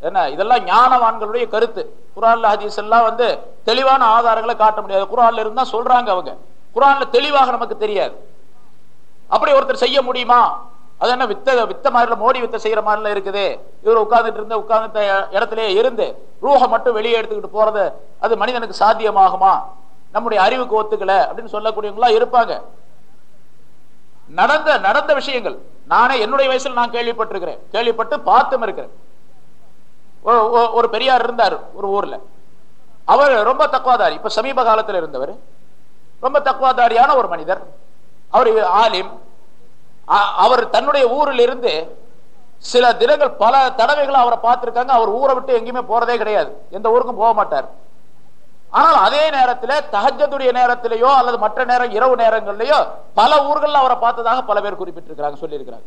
என்ன? இதெல்லாம் ஞானவான்களுடைய கருத்து. குரான்ல ஹதீஸ் எல்லாம் வந்து தெளிவான ஆதாரங்களை காட்ட முடியாது. குரான்ல இருந்தா சொல்றாங்க அவங்க. குரான்ல தெளிவாக நமக்கு தெரியாது. அப்படி ஒருத்தர் செய்ய முடியுமா? அது என்ன வித்த வித்த மாதிரில மோடி வித்த செய்யற மாதிரில இருக்குது. இவர் உட்கார்ந்துட்டு இருந்த உட்கார்ந்த இடத்துலயே இருந்து ரூஹ மட்டும் வெளியே எடுத்துக்கிட்டு போறது அது மனிதனுக்கு சாத்தியமாகுமா? நம்முடைய அறிவுக்கு ஒத்துக்கல அப்படின்னு சொல்லக்கூடியவங்களா இருப்பாங்க. நடந்த நடந்த விஷயங்கள். நானே என்னுடைய வயசுல நான் கேள்விப்பட்டிருக்கிறேன். கேள்விப்பட்டு பார்த்தும் இருக்கிறேன். ஒரு பெரியார் இருந்தார் ஒரு ஊர்ல. அவர் ரொம்ப தக்குவாதாரி. இப்ப சமீப காலத்தில் இருந்தவர். ரொம்ப தக்குவாதாரியான ஒரு மனிதர். அவர் ஆலிம். அவர் தன்னுடைய ஊரில் இருந்து சில தினங்கள் பல தடவைகள் அவரை பார்த்திருக்காங்க. அவர் ஊரை விட்டு எங்கேயுமே போறதே கிடையாது. எந்த ஊருக்கும் போக மாட்டார். ஆனால் அதே நேரத்தில் தகஜதுடைய நேரத்திலேயோ அல்லது மற்ற நேரம் இரவு நேரங்கள்லயோ பல ஊர்கள் அவரை பார்த்ததாக பல பேர் குறிப்பிட்டிருக்கிறாங்க சொல்லியிருக்கிறாங்க.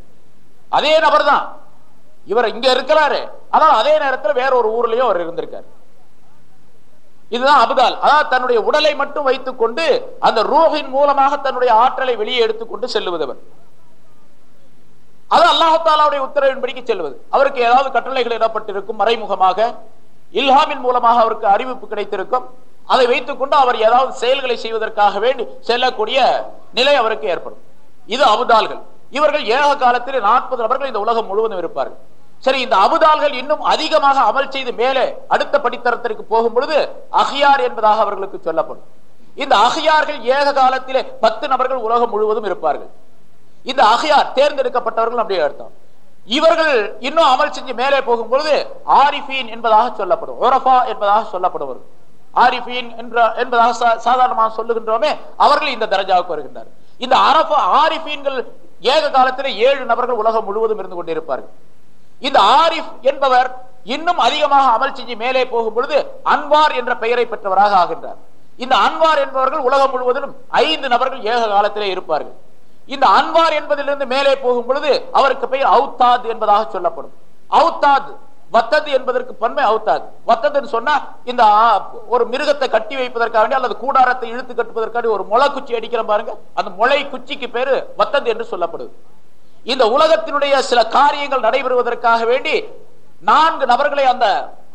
அதே நபர் தான் இவர் இங்க இருக்கிறாரு. ஆனால் அதே நேரத்தில் வேற ஒரு ஊர்லயோ அவர் இருந்திருக்காரு. இதுதான் அபுதால். அதாவது தன்னுடைய உடலை மட்டும் வைத்துக் கொண்டு அந்த ரூஹின் மூலமாக தன்னுடைய ஆற்றலை வெளியே எடுத்துக்கொண்டு செல்லுவதவர். அது அல்லாஹாலாவுடைய உத்தரவின்படிக்கு செல்வது. அவருக்கு ஏதாவது கட்டளைகள் இடப்பட்டிருக்கும் மறைமுகமாக. இல்ஹாமின் மூலமாக அவருக்கு அறிவிப்பு கிடைத்திருக்கும். அதை வைத்துக் கொண்டு அவர் ஏதாவது செயல்களை செய்வதற்காக வேண்டி செல்லக்கூடிய நிலை அவருக்கு ஏற்படும். இது அபுதால்கள். இவர்கள் ஏக காலத்தில் நாற்பது நபர்கள் இந்த உலகம் முழுவதும் இருப்பார்கள். சரி இந்த அபுதால்கள் இன்னும் அதிகமாக அமல் செய்து மேலே அடுத்த படித்தரத்திற்கு போகும் பொழுது அஹியார் என்பதாக அவர்களுக்கு சொல்லப்படும். இந்த அஹியார்கள் ஏக காலத்திலே பத்து நபர்கள் உலகம் முழுவதும் இருப்பார்கள். இந்த அஹியார் தேர்ந்தெடுக்கப்பட்டவர்கள் அப்படியே அர்த்தம். இவர்கள் இன்னும் அமல் செஞ்சு மேலே போகும் பொழுது ஆரிஃபீன் என்பதாக சொல்லப்படும் ஒரஃபா என்பதாக சொல்லப்படுவார்கள் ஆரிஃபீன் என்ற என்பதாக சாதாரணமாக சொல்லுகின்றோமே அவர்கள் இந்த தரஜாவுக்கு வருகின்றார் இந்த அரபா ஆரிஃபீன்கள் ஏக காலத்தில் ஏழு நபர்கள் உலகம் முழுவதும் இருந்து கொண்டிருப்பார்கள். இந்த ஆரிஃப் என்பவர் இன்னும் அதிகமாக அமல் செஞ்சு மேலே போகும் பொழுது அன்வார் என்ற பெயரை பெற்றவராக ஆகின்றார். இந்த அன்வார் என்பவர்கள் உலகம் முழுவதிலும் ஐந்து நபர்கள் ஏக காலத்திலே இருப்பார்கள். இந்த அன்வார் என்பதிலிருந்து மேலே போகும் பொழுது அவருக்கு பெயர் அவுத்தாத் என்பதாக சொல்லப்படும். அவுத்தாத் வத்தது என்பதற்கு பன்மை அவுத்தாது. வத்ததுன்னு சொன்னா இந்த ஒரு மிருகத்தை கட்டி வைப்பதற்காக வேண்டி அல்லது கூடாரத்தை இழுத்து கட்டுவதற்காக ஒரு முளை குச்சி அடிக்கிற பாருங்க அந்த முளை குச்சிக்கு பேரு வத்தது என்று சொல்லப்படுது. இந்த உலகத்தினுடைய சில காரியங்கள் நடைபெறுவதற்காக வேண்டி நான்கு நபர்களை அந்த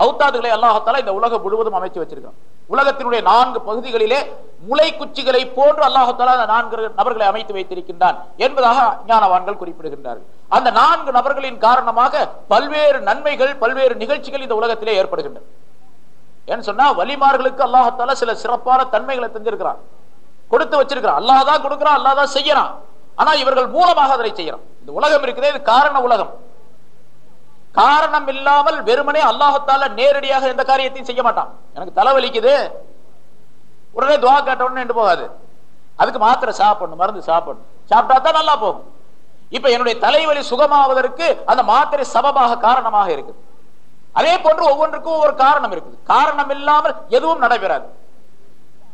அவுத்தாதுகளை அல்லாஹத்தால இந்த உலகம் முழுவதும் அமைச்சு வச்சிருக்கான். உலகத்தினுடைய நான்கு பகுதிகளிலே முளை குச்சிகளை போன்று அல்லாஹால நான்கு நபர்களை அமைத்து வைத்திருக்கின்றான் என்பதாக ஞானவான்கள் குறிப்பிடுகின்றார்கள். அந்த நான்கு நபர்களின் காரணமாக பல்வேறு நன்மைகள் பல்வேறு நிகழ்ச்சிகள் இந்த உலகத்திலே ஏற்படுகின்றன. ஏன்னு சொன்னா வலிமார்களுக்கு அல்லாஹத்தால சில சிறப்பான தன்மைகளை தந்திருக்கிறான். கொடுத்து வச்சிருக்கிறான். அல்லாஹ் கொடுக்கிறான் அல்லாஹ் செய்யறான். ஆனா இவர்கள் மூலமாக அதனை செய்யறான். இந்த உலகம் இருக்குதே இது காரண உலகம். காரணம் இல்லாமல் வெறுமனே அல்லாஹத்தால நேரடியாக எந்த காரியத்தையும் செய்ய மாட்டான். எனக்கு தலைவலிக்குது. உடனே துவா கேட்ட உடனே நின்று போகாது. அதுக்கு மாத்திரை சாப்பிடணும் மருந்து சாப்பிடணும். சாப்பிட்டா தான் நல்லா போகும். இப்ப என்னுடைய தலைவலி சுகமாவதற்கு அந்த மாத்திரை சபமாக காரணமாக இருக்குது. அதே போன்று ஒவ்வொன்றுக்கும் ஒரு காரணம் இருக்குது. காரணம் இல்லாமல் எதுவும் நடைபெறாது.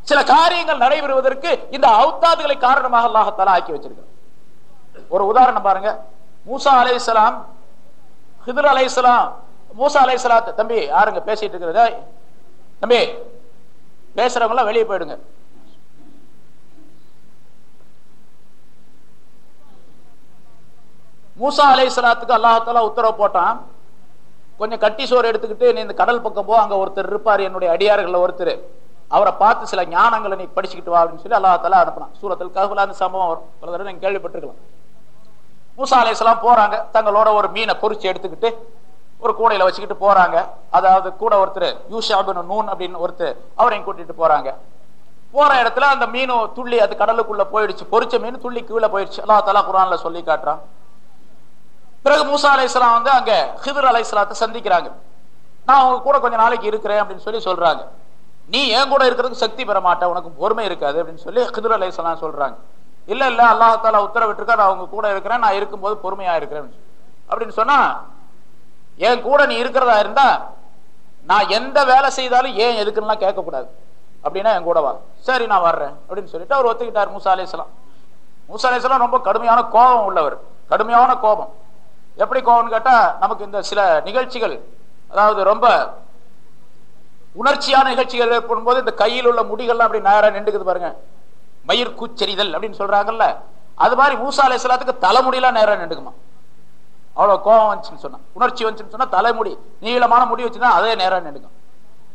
சில காரியங்கள் நடைபெறுவதற்கு இந்த அவுத்தாதுகளை காரணமாக அல்லாஹத்தாலா ஆக்கி வச்சிருக்கிறார் ஒரு உதாரணம் பாருங்க. மூசா அலைசலாம் ஹிதர் அலைசலாம் மூசா அலைசலாத் தம்பி யாருங்க பேசிட்டு இருக்கிறத? தம்பி பேசுறவங்க எல்லாம் வெளியே போயிடுங்க. மூசா அலைசலாத்துக்கு அல்லாஹால உத்தரவு போட்டான். கொஞ்சம் கட்டி சோறு எடுத்துக்கிட்டு நீ இந்த கடல் பக்கம் போ அங்க ஒருத்தர் இருப்பார் என்னுடைய அடியார்கள் ஒருத்தர். அவரை பார்த்து சில ஞானங்களை நீ படிச்சுக்கிட்டு வா அப்படின்னு சொல்லி அல்லாஹால அனுப்பினான். சூரத்தில் ககுலா சம்பவம் வரும். பல தடவை நீங்க கேள்விப்பட்டிருக்கலாம். மூசா அலைசலாம் போறாங்க. தங்களோட ஒரு மீனை பொறிச்சு எடுத்துக்கிட்டு ஒரு கூடையில வச்சுக்கிட்டு போறாங்க. அதாவது கூட ஒருத்தர் யூஷாபின் நூன் அப்படின்னு ஒருத்தர் அவரையும் கூட்டிட்டு போறாங்க. போற இடத்துல அந்த மீன் துள்ளி அது கடலுக்குள்ள போயிடுச்சு. பொறிச்ச மீன் துள்ளி கீழே போயிடுச்சு. அல்லா தலா குரான்ல சொல்லி காட்டுறான். பிறகு மூசா அலைசலாம் வந்து அங்க ஹிதர் அலையாத்தை சந்திக்கிறாங்க. நான் அவங்க கூட கொஞ்ச நாளைக்கு இருக்கிறேன் அப்படின்னு சொல்லி சொல்றாங்க. நீ என் கூட இருக்கிறதுக்கு சக்தி பெற மாட்டேன் உனக்கு பொறுமை இருக்காது அப்படின்னு சொல்லி ஹிதர் அலைசலாம் சொல்றாங்க. இல்ல இல்ல அல்லாஹால உத்தரவிட்டிருக்கா நான் அவங்க கூட இருக்கிறேன் நான் இருக்கும்போது பொறுமையா இருக்கிறேன் அப்படின்னு சொன்னா என் கூட நீ இருக்கிறதா இருந்தா நான் எந்த வேலை செய்தாலும் ஏன் எதுக்குன்னா கேட்கக்கூடாது. அப்படின்னா என் கூட வா. சரி நான் வர்றேன் அப்படின்னு சொல்லிட்டு அவர் ஒத்துக்கிட்டார் மூசா அலிஸ்லாம் மூசா அலிஸ்லாம் ரொம்ப கடுமையான கோபம் உள்ளவர். கடுமையான கோபம். எப்படி கோபம்னு கேட்டா நமக்கு இந்த சில நிகழ்ச்சிகள் அதாவது ரொம்ப உணர்ச்சியான நிகழ்ச்சிகள் ஏற்படும் போது இந்த கையில் உள்ள முடிகள்லாம் அப்படி நேரம் நின்றுக்குது பாருங்க. மயிர் கூச்சரிதல் அப்படின்னு சொல்றாங்கல்ல அது மாதிரி மூசா அலிஸ்லாத்துக்கு தலைமுடியெல்லாம் நேரம் நின்றுக்குமா? அவ்வளவு கோபம் வந்துச்சுன்னு சொன்னா உணர்ச்சி வந்துச்சுன்னு சொன்னா தலைமுடி நீளமான முடி வச்சுன்னா அதே நேரம் நின்றுக்கும்.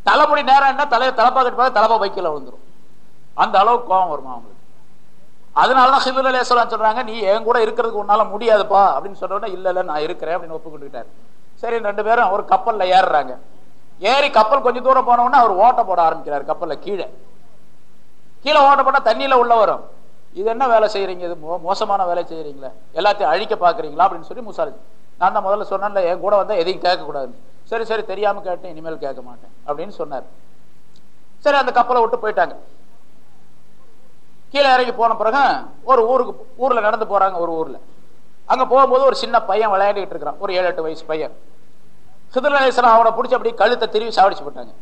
தலைமுடி நேரம் என்ன தலையை தலைப்பா கட்டுப்பாங்க தலைப்பா பைக்கில் விழுந்துரும். அந்த அளவுக்கு கோபம் வருமா அவங்களுக்கு? அதனாலதான் ஹிதுல் அலேஸ்வரம் சொல்றாங்க நீ என் கூட இருக்கிறதுக்கு உன்னால முடியாதுப்பா அப்படின்னு சொன்னோடனே இல்ல இல்ல நான் இருக்கிறேன் அப்படின்னு ஒப்புக்கொண்டுக்கிட்டாரு சரி ரெண்டு பேரும் ஒரு கப்பல்ல ஏறுறாங்க. ஏறி கப்பல் கொஞ்சம் தூரம் போன அவர் ஓட்ட போட ஆரம்பிக்கிறார் கப்பல்ல கீழே. கீழே ஓட போட்டா தண்ணியில உள்ள வரும். இது என்ன வேலை செய்யறீங்க? இது மோ- மோசமான வேலை செய்யறீங்களா. எல்லாத்தையும் அழிக்க பாக்குறீங்களா அப்படின்னு சொல்லி முசாலி நான் தான் முதல்ல சொன்னேன்ல என் கூட வந்தா எதையும் கேட்க சரி சரி தெரியாம கேட்டேன் இனிமேல் கேட்க மாட்டேன் அப்படின்னு சொன்னார். சரி அந்த கப்பலை விட்டு போயிட்டாங்க. கீழே இறங்கி போன பிறகு ஒரு ஊருக்கு ஊர்ல நடந்து போறாங்க ஒரு ஊர்ல. அங்க போகும்போது ஒரு சின்ன பையன் விளையாடிட்டு இருக்கிறான் ஒரு ஏழு எட்டு வயசு பையன். சிதறலேசனம் அவனை பிடிச்சி அப்படியே கழுத்தை திரும்பி சாவடிச்சு போட்டாங்க.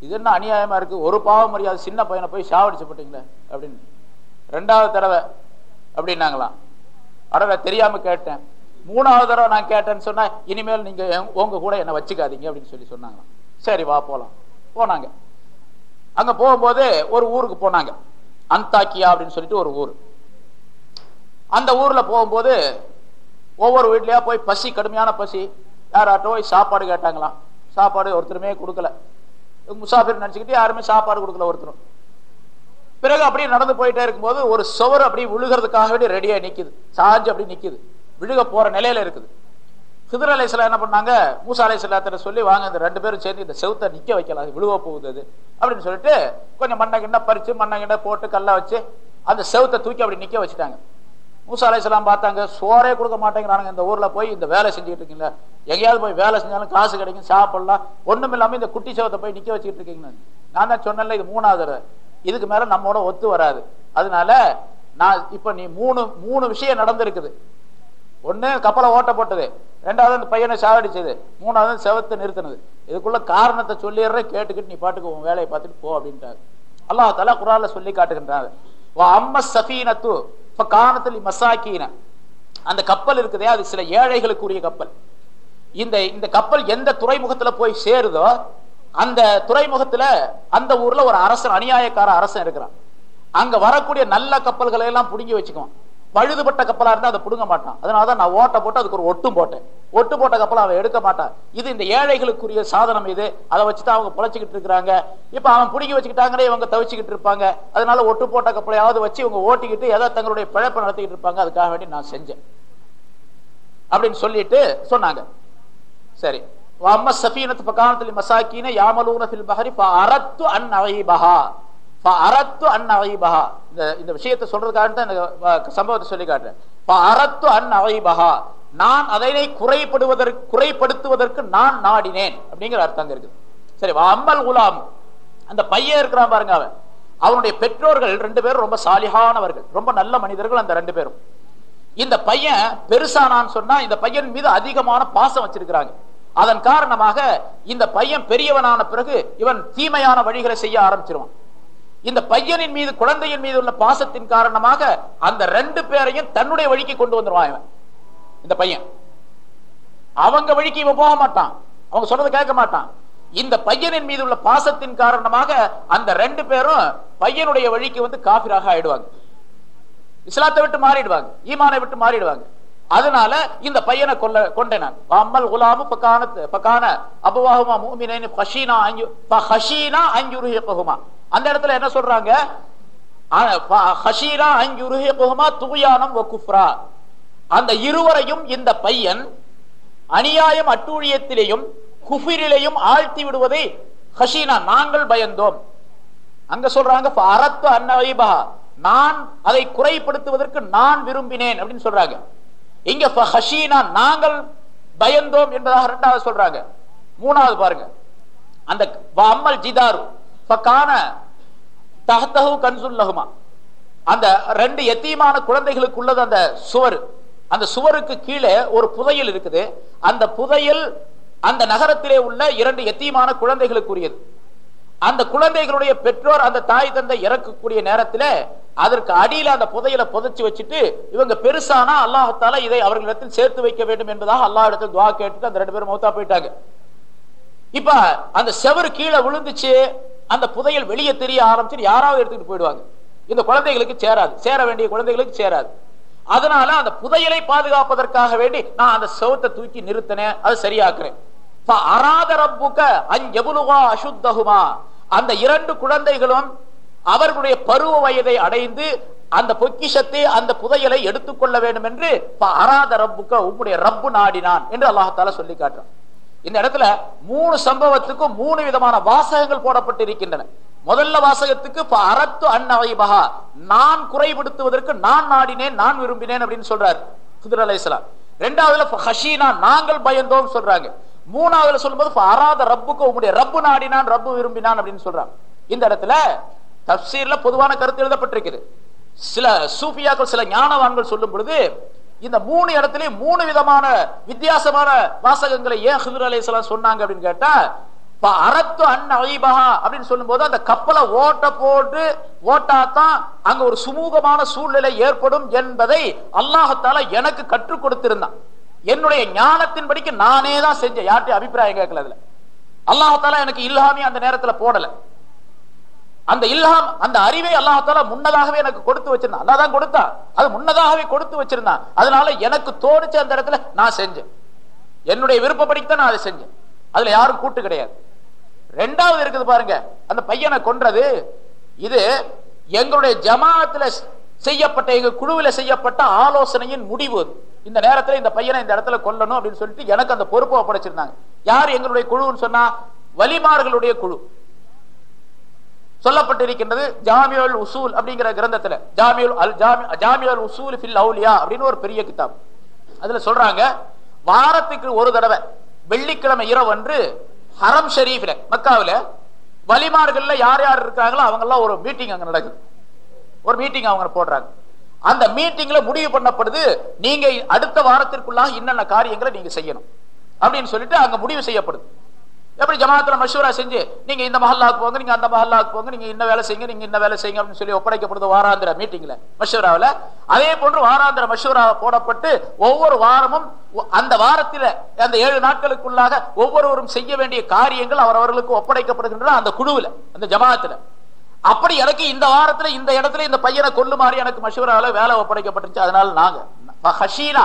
இது என்ன அநியாயமா இருக்கு? ஒரு பாவம் மரியாதை சின்ன பையனை போய் சாவடிச்சு போட்டீங்களே அப்படின்னு. ரெண்டாவது தடவை அப்படின்னாங்களாம். அட தெரியாம கேட்டேன். மூணாவது தடவை நான் கேட்டேன்னு சொன்னா இனிமேல் நீங்க என்- உங்க கூட என்ன வச்சுக்காதீங்க அப்படின்னு சொல்லி சொன்னாங்களாம். சரி வா போலாம். போனாங்க. அங்க போகும்போது ஒரு ஊருக்கு போனாங்க. அந்தாக்கியா அப்படின்னு சொல்லிட்டு ஒரு ஊர். அந்த ஊர்ல போகும்போது ஒவ்வொரு வீட்லயா போய் பசி கடுமையான பசி. யாராட்டும் போய் சாப்பாடு கேட்டாங்களாம். சாப்பாடு ஒருத்தருமே கொடுக்கல. முசாஃபிர் நினச்சிக்கிட்டு யாருமே சாப்பாடு கொடுக்கல ஒருத்தரும். பிறகு அப்படியே நடந்து போயிட்டே இருக்கும்போது ஒரு சுவர் அப்படி விழுகிறதுக்காக வேண்டி ரெடியாக நிற்குது சாஞ்சு அப்படி நிற்குது விழுக போகிற நிலையில் இருக்குது. ஹிதர் அலைசலா என்ன பண்ணாங்க? மூசா அலைசலாத்திர சொல்லி வாங்க இந்த ரெண்டு பேரும் சேர்ந்து இந்த செவுத்தை நிற்க வைக்கலாம். அது விழுவ போகுது அப்படின்னு சொல்லிட்டு கொஞ்சம் மண்ணை கிண்ண பறிச்சு மண்ணை கிண்ண போட்டு கல்லை வச்சு அந்த செவுத்தை தூக்கி அப்படி நிற்க வச்சுட்டாங்க. மூசா அலையாம் பார்த்தாங்க சோறே கொடுக்க மாட்டேங்கிறானுங்க. இந்த ஊர்ல போய் இந்த வேலை செஞ்சுக்கிட்டு இருக்கீங்களா? எங்கேயாவது போய் வேலை செஞ்சாலும் காசு கிடைக்கும் சாப்பிடலாம். ஒண்ணும் இல்லாம இந்த குட்டி செவத்தை போய் நிக்க வச்சுக்கிட்டு இருக்கீங்க நான் தான் சொன்னேன்ல இது மூணாவது இதுக்கு மேல நம்மோட ஒத்து வராது. அதனால நான் இப்ப நீ மூணு மூணு விஷயம் நடந்திருக்குது. ஒண்ணு கப்பலை ஓட்ட போட்டது. ரெண்டாவது அந்த பையனை சாவடிச்சது. மூணாவது செவத்தை நிறுத்தினது. இதுக்குள்ள காரணத்தை சொல்லிடுற கேட்டுக்கிட்டு நீ பாட்டுக்கு உன் வேலையை பார்த்துட்டு போ அப்படின்ட்டாரு. அல்லாஹ் தலா குரான்ல சொல்லி காட்டுகின்றாரு வா அம்ம சஃபீனத்து காணத்தில் மசாக்கின. அந்த கப்பல் இருக்குதே அது சில ஏழைகளுக்குரிய கப்பல். இந்த இந்த கப்பல் எந்த துறைமுகத்துல போய் சேருதோ அந்த துறைமுகத்துல அந்த ஊர்ல ஒரு அரசன் அநியாயக்கார அரசன் இருக்கிறான். அங்க வரக்கூடிய நல்ல கப்பல்களை எல்லாம் புடுங்கி வச்சுக்குவான். பழுதுபட்ட கப்பலா இருந்தா அதை பிடுங்க மாட்டான். அதனாலதான் நான் ஓட்ட போட்டு அதுக்கு ஒரு ஒட்டும் போட்டேன். ஒட்டு போட்ட கப்பலை அவன் எடுக்க மாட்டான். இது இந்த ஏழைகளுக்குரிய சாதனம் இது. அதை வச்சுதான் அவங்க புழைச்சிக்கிட்டு இருக்கிறாங்க. இப்ப அவன் பிடிங்கி வச்சுக்கிட்டாங்களே இவங்க தவிச்சுக்கிட்டு இருப்பாங்க. அதனால ஒட்டு போட்ட கப்பலையாவது வச்சு இவங்க ஓட்டிக்கிட்டு ஏதோ தங்களுடைய பிழைப்பை நடத்திக்கிட்டு இருப்பாங்க. அதுக்காக வேண்டி நான் செஞ்சேன். அப்படின்னு சொல்லிட்டு சொன்னாங்க. சரி. அம்ம சஃபீனத்து பகானத்தில் மசாக்கீன யாமலூனத்தில் பஹரி ஃபஅரத்து அன் அகைபஹா அறத்து அன் அகைபஹா இந்த இந்த விஷயத்தை சொல்றதுக்காக தான் இந்த சம்பவத்தை சொல்லி காட்டுறேன். அரத்து அன் அகைபஹா நான் அதனை குறைப்படுவதற்கு குறைப்படுத்துவதற்கு நான் நாடினேன் அப்படிங்கிற அர்த்தம் இருக்குது. சரி அம்மல் குலாம். அந்த பையன் இருக்கிறான் பாருங்க அவன். அவனுடைய பெற்றோர்கள் ரெண்டு பேரும் ரொம்ப சாலிகானவர்கள். ரொம்ப நல்ல மனிதர்கள் அந்த ரெண்டு பேரும். இந்த பையன் பெருசானான்னு சொன்னா இந்த பையன் மீது அதிகமான பாசம் வச்சிருக்கிறாங்க. அதன் காரணமாக இந்த பையன் பெரியவனான பிறகு இவன் தீமையான வழிகளை செய்ய ஆரம்பிச்சிருவான். இந்த பையனின் மீது குழந்தையின் மீது உள்ள பாசத்தின் காரணமாக அந்த ரெண்டு பேரையும் தன்னுடைய வழிக்கு கொண்டு வந்துருவான் இவன். இந்த பையன். அவங்க வழிக்கு இவன் போக மாட்டான். அவங்க சொல்றதை கேட்க மாட்டான். இந்த பையனின் மீது உள்ள பாசத்தின் காரணமாக அந்த ரெண்டு பேரும் பையனுடைய வழிக்கு வந்து காபிராக ஆயிடுவாங்க. இஸ்லாத்தை விட்டு மாறிடுவாங்க. ஈமானை விட்டு மாறிடுவாங்க. அதனால இந்த பையனை கொல்ல கொண்டேன் அம்மல் குலாமு பக்கான பக்கான அபுவாகுமா மூமினேன் ஹஷீனா அஞ்சு ஹஷீனா அந்த இடத்துல என்ன சொல்றாங்க? ஹஷீனா வ குஃப்ரா. அந்த இருவரையும் இந்த பையன் அநியாயம் அட்டூழியத்திலேயும் குஃபிரிலையும் ஆழ்த்தி விடுவதை ஹஷீனா நாங்கள் பயந்தோம். அங்க சொல்றாங்க அரத்து அன்னவைபா நான் அதை குறைப்படுத்துவதற்கு நான் விரும்பினேன் அப்படின்னு சொல்றாங்க. இங்க ஹஷீனா நாங்கள் பயந்தோம் என்பதாக இரண்டாவது சொல்றாங்க. மூணாவது பாருங்க. அந்த அம்மல் ஜிதாரு. ஃபகான கன்சுல் கன்சுல்லஹுமா அந்த ரெண்டு எத்தீமான குழந்தைகளுக்கு உள்ளது அந்த சுவர். அந்த சுவருக்கு கீழே ஒரு புதையல் இருக்குது. அந்த புதையல் அந்த நகரத்திலே உள்ள இரண்டு எத்தியமான குழந்தைகளுக்குரியது. அந்த குழந்தைகளுடைய பெற்றோர் அந்த தாய் தந்தை இறக்கக்கூடிய நேரத்துல அதற்கு அடியில அந்த புதையில புதைச்சு வச்சுட்டு இவங்க பெருசானா அல்லாஹத்தால இதை அவர்களிடத்தில் சேர்த்து வைக்க வேண்டும் என்பதாக அல்லாஹ் இடத்தில் துவா கேட்டுட்டு அந்த ரெண்டு பேரும் மௌத்தா போயிட்டாங்க. இப்ப அந்த செவரு கீழே விழுந்துச்சு. அந்த புதையல் வெளியே தெரிய ஆரம்பிச்சு யாராவது எடுத்துட்டு போயிடுவாங்க. இந்த குழந்தைகளுக்கு சேராது. சேர வேண்டிய குழந்தைகளுக்கு சேராது. அதனால அந்த புதையலை பாதுகாப்பதற்காக வேண்டி நான் அந்த செவத்தை தூக்கி நிறுத்தினேன். அது சரியாக்குறேன். அராத ரப்புக்க அஞ்செபுலுகா அசுத்தகுமா. அந்த இரண்டு குழந்தைகளும் அவர்களுடைய பருவ வயதை அடைந்து அந்த பொக்கிஷத்தை அந்த புதையலை எடுத்துக்கொள்ள வேண்டும் என்று அராத ரப்புக்க உங்களுடைய ரப்பு நாடினான் என்று அல்லாஹால சொல்லி காட்டுறான். இந்த இடத்துல மூணு சம்பவத்துக்கும் மூணு விதமான வாசகங்கள் போடப்பட்டிருக்கின்றன. முதல்ல வாசகத்துக்கு அரத்து அந்நவைபகா நான் குறைபடுத்துவதற்கு நான் நாடினேன் நான் விரும்பினேன் அப்படின்னு சொல்றாரு குதிர் அலைசலாம் ரெண்டாவதுல ஹஷீனா நாங்கள் பயந்தோம் சொல்றாங்க. மூணாவதுல சொல்லும்போது அராத ரப்புக்கு உங்களுடைய ரப்பு நாடினான் ரப்பு விரும்பினான் அப்படின்னு சொல்றாங்க. இந்த இடத்துல தப்சீர்ல பொதுவான கருத்து எழுதப்பட்டிருக்குது. சில சூஃபியாக்கள் சில ஞானவான்கள் சொல்லும் பொழுது இந்த மூணு இடத்துலயும் மூணு விதமான வித்தியாசமான வாசகங்களை ஏன் ஹிதர் அலைசலாம் சொன்னாங்க அப்படின்னு கேட்டா அரத்து அன் அழிபகா அப்படின்னு சொல்லும் போது அந்த கப்பலை ஓட்ட போட்டு ஓட்டாத்தான் அங்க ஒரு சுமூகமான சூழ்நிலை ஏற்படும் என்பதை அல்லாஹத்தால எனக்கு கற்றுக் கொடுத்திருந்தான். என்னுடைய ஞானத்தின்படிக்கு நானே தான் செஞ்சேன். யார்ட்டையும் அபிப்பிராயம் கேட்கல அதுல. எனக்கு இல்லாமே அந்த நேரத்துல போடல. அந்த இல்ஹாம் அந்த அறிவை அல்லாஹால முன்னதாகவே எனக்கு கொடுத்து வச்சிருந்தான். அல்லா தான் அது முன்னதாகவே கொடுத்து வச்சிருந்தான். அதனால எனக்கு தோணுச்சு அந்த இடத்துல நான் செஞ்சேன். என்னுடைய விருப்பப்படித்தான் நான் அதை செஞ்சேன். அதுல யாரும் கூட்டு கிடையாது. ரெண்டாவது இருக்குது பாருங்க. அந்த பையனை கொன்றது. இது எங்களுடைய ஜமாத்துல செய்யப்பட்ட எங்க குழுவில் செய்யப்பட்ட ஆலோசனையின் முடிவு இந்த நேரத்தில் இந்த பையனை இந்த இடத்துல கொல்லணும் அப்படின்னு சொல்லிட்டு எனக்கு அந்த பொறுப்பை ஒப்படைச்சிருந்தாங்க. யார் எங்களுடைய குழுன்னு சொன்னா வலிமார்களுடைய குழு. சொல்லப்பட்டிருக்கின்றது ஜாமியுல் உசூல் அப்படிங்கிற கிரந்தத்துல. ஜாமியுல் அல் ஜாமி ஜாமியுல் உசூல் ஃபில் அவுலியா அப்படின்னு ஒரு பெரிய கிதாப். அதுல சொல்றாங்க வாரத்துக்கு ஒரு தடவை வெள்ளிக்கிழமை இரவு அன்று ஹரம் ஷரீஃப்ல மக்காவில் வலிமார்கள்ல யார் யார் இருக்காங்களோ அவங்கெல்லாம் ஒரு மீட்டிங் அங்கே நடக்குது. ஒரு மீட்டிங் அவங்க போடுறாங்க. அந்த மீட்டிங்ல முடிவு பண்ணப்படுது நீங்க அடுத்த வாரத்திற்குள்ளாக என்னென்ன காரியங்களை நீங்க செய்யணும். அப்படின்னு சொல்லிட்டு அங்க முடிவு செய்யப்படுது. எப்படி ஜமாத்துல மஷூரா செஞ்சு நீங்க இந்த மஹல்லாக்கு போங்க நீங்க அந்த மஹல்லாக்கு போங்க நீங்க இந்த வேலை செய்யுங்க நீங்க இந்த வேலை செய்யுங்க அப்படின்னு சொல்லி ஒப்படைக்கப்படுது வாராந்திர மீட்டிங்ல மஷூராவில். அதே போன்று வாராந்திர மஷூரா போடப்பட்டு ஒவ்வொரு வாரமும் அந்த வாரத்தில் அந்த ஏழு நாட்களுக்குள்ளாக ஒவ்வொருவரும் செய்ய வேண்டிய காரியங்கள் அவரவர்களுக்கு ஒப்படைக்கப்படுகின்றன அந்த குழுவில் அந்த ஜமாத்துல. அப்படி எனக்கு இந்த வாரத்துல இந்த இடத்துல இந்த பையனை கொல்லுமாறு எனக்கு மஷூராவில் வேலை ஒப்படைக்கப்பட்டுச்சு அதனால நாங்க ஹஷீனா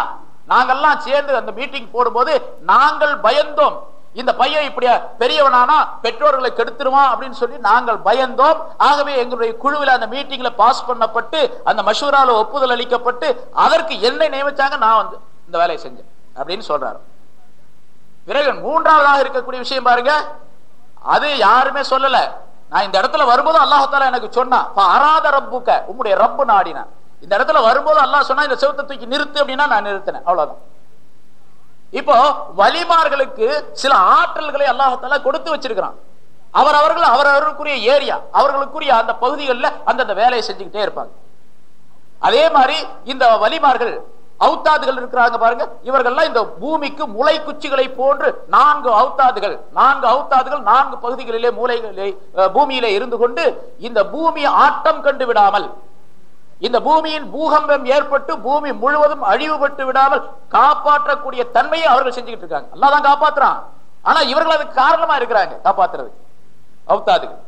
நாங்கெல்லாம் சேர்ந்து அந்த மீட்டிங் போடும்போது நாங்கள் பயந்தோம். இந்த பையன் இப்படியா பெரியவனானா பெற்றோர்களை கெடுத்துருவான் அப்படின்னு சொல்லி நாங்கள் பயந்தோம். ஆகவே எங்களுடைய குழுவில் அந்த மீட்டிங்ல பாஸ் பண்ணப்பட்டு அந்த மஷூரால ஒப்புதல் அளிக்கப்பட்டு அதற்கு என்னை நியமிச்சாங்க நான் வந்து இந்த வேலையை செஞ்சேன் அப்படின்னு சொல்றாரு. பிறகு மூன்றாவதாக இருக்கக்கூடிய விஷயம் பாருங்க. அது யாருமே சொல்லல. நான் இந்த இடத்துல வரும்போது அல்லாஹால எனக்கு சொன்னா அராத ரப்புக்க. உங்களுடைய ரப்பு நாடினா இந்த இடத்துல வரும்போது அல்லாஹ் சொன்னா இந்த செவத்தை தூக்கி நிறுத்து அப்படின்னா நான் நிறுத்தினேன். அவ்வளவுதான். இப்போ வலிமார்களுக்கு சில ஆற்றல்களை அல்லாஹத்தால கொடுத்து வச்சிருக்கிறான். அவர் அவர்கள் அவரவர்களுக்குரிய ஏரியா அவர்களுக்குரிய அந்த பகுதிகளில் அந்தந்த வேலையை செஞ்சுக்கிட்டே இருப்பாங்க. அதே மாதிரி இந்த வலிமார்கள் அவுத்தாதுகள் இருக்கிறாங்க பாருங்க. இவர்கள்லாம் இந்த பூமிக்கு முளை குச்சிகளை போன்று நான்கு அவுத்தாதுகள் நான்கு அவுத்தாதுகள் நான்கு பகுதிகளிலே மூலைகளிலே பூமியிலே இருந்து கொண்டு இந்த பூமி ஆட்டம் கண்டு விடாமல் இந்த பூமியின் பூகம்பம் ஏற்பட்டு பூமி முழுவதும் அழிவுபட்டு விடாமல் காப்பாற்றக்கூடிய தன்மையை அவர்கள் செஞ்சுக்கிட்டு இருக்காங்க. அல்லாதான் காப்பாத்துறான். ஆனா இவர்கள் அதுக்கு காரணமா இருக்கிறாங்க. காப்பாத்துறது. அவுத்தாதுகள்.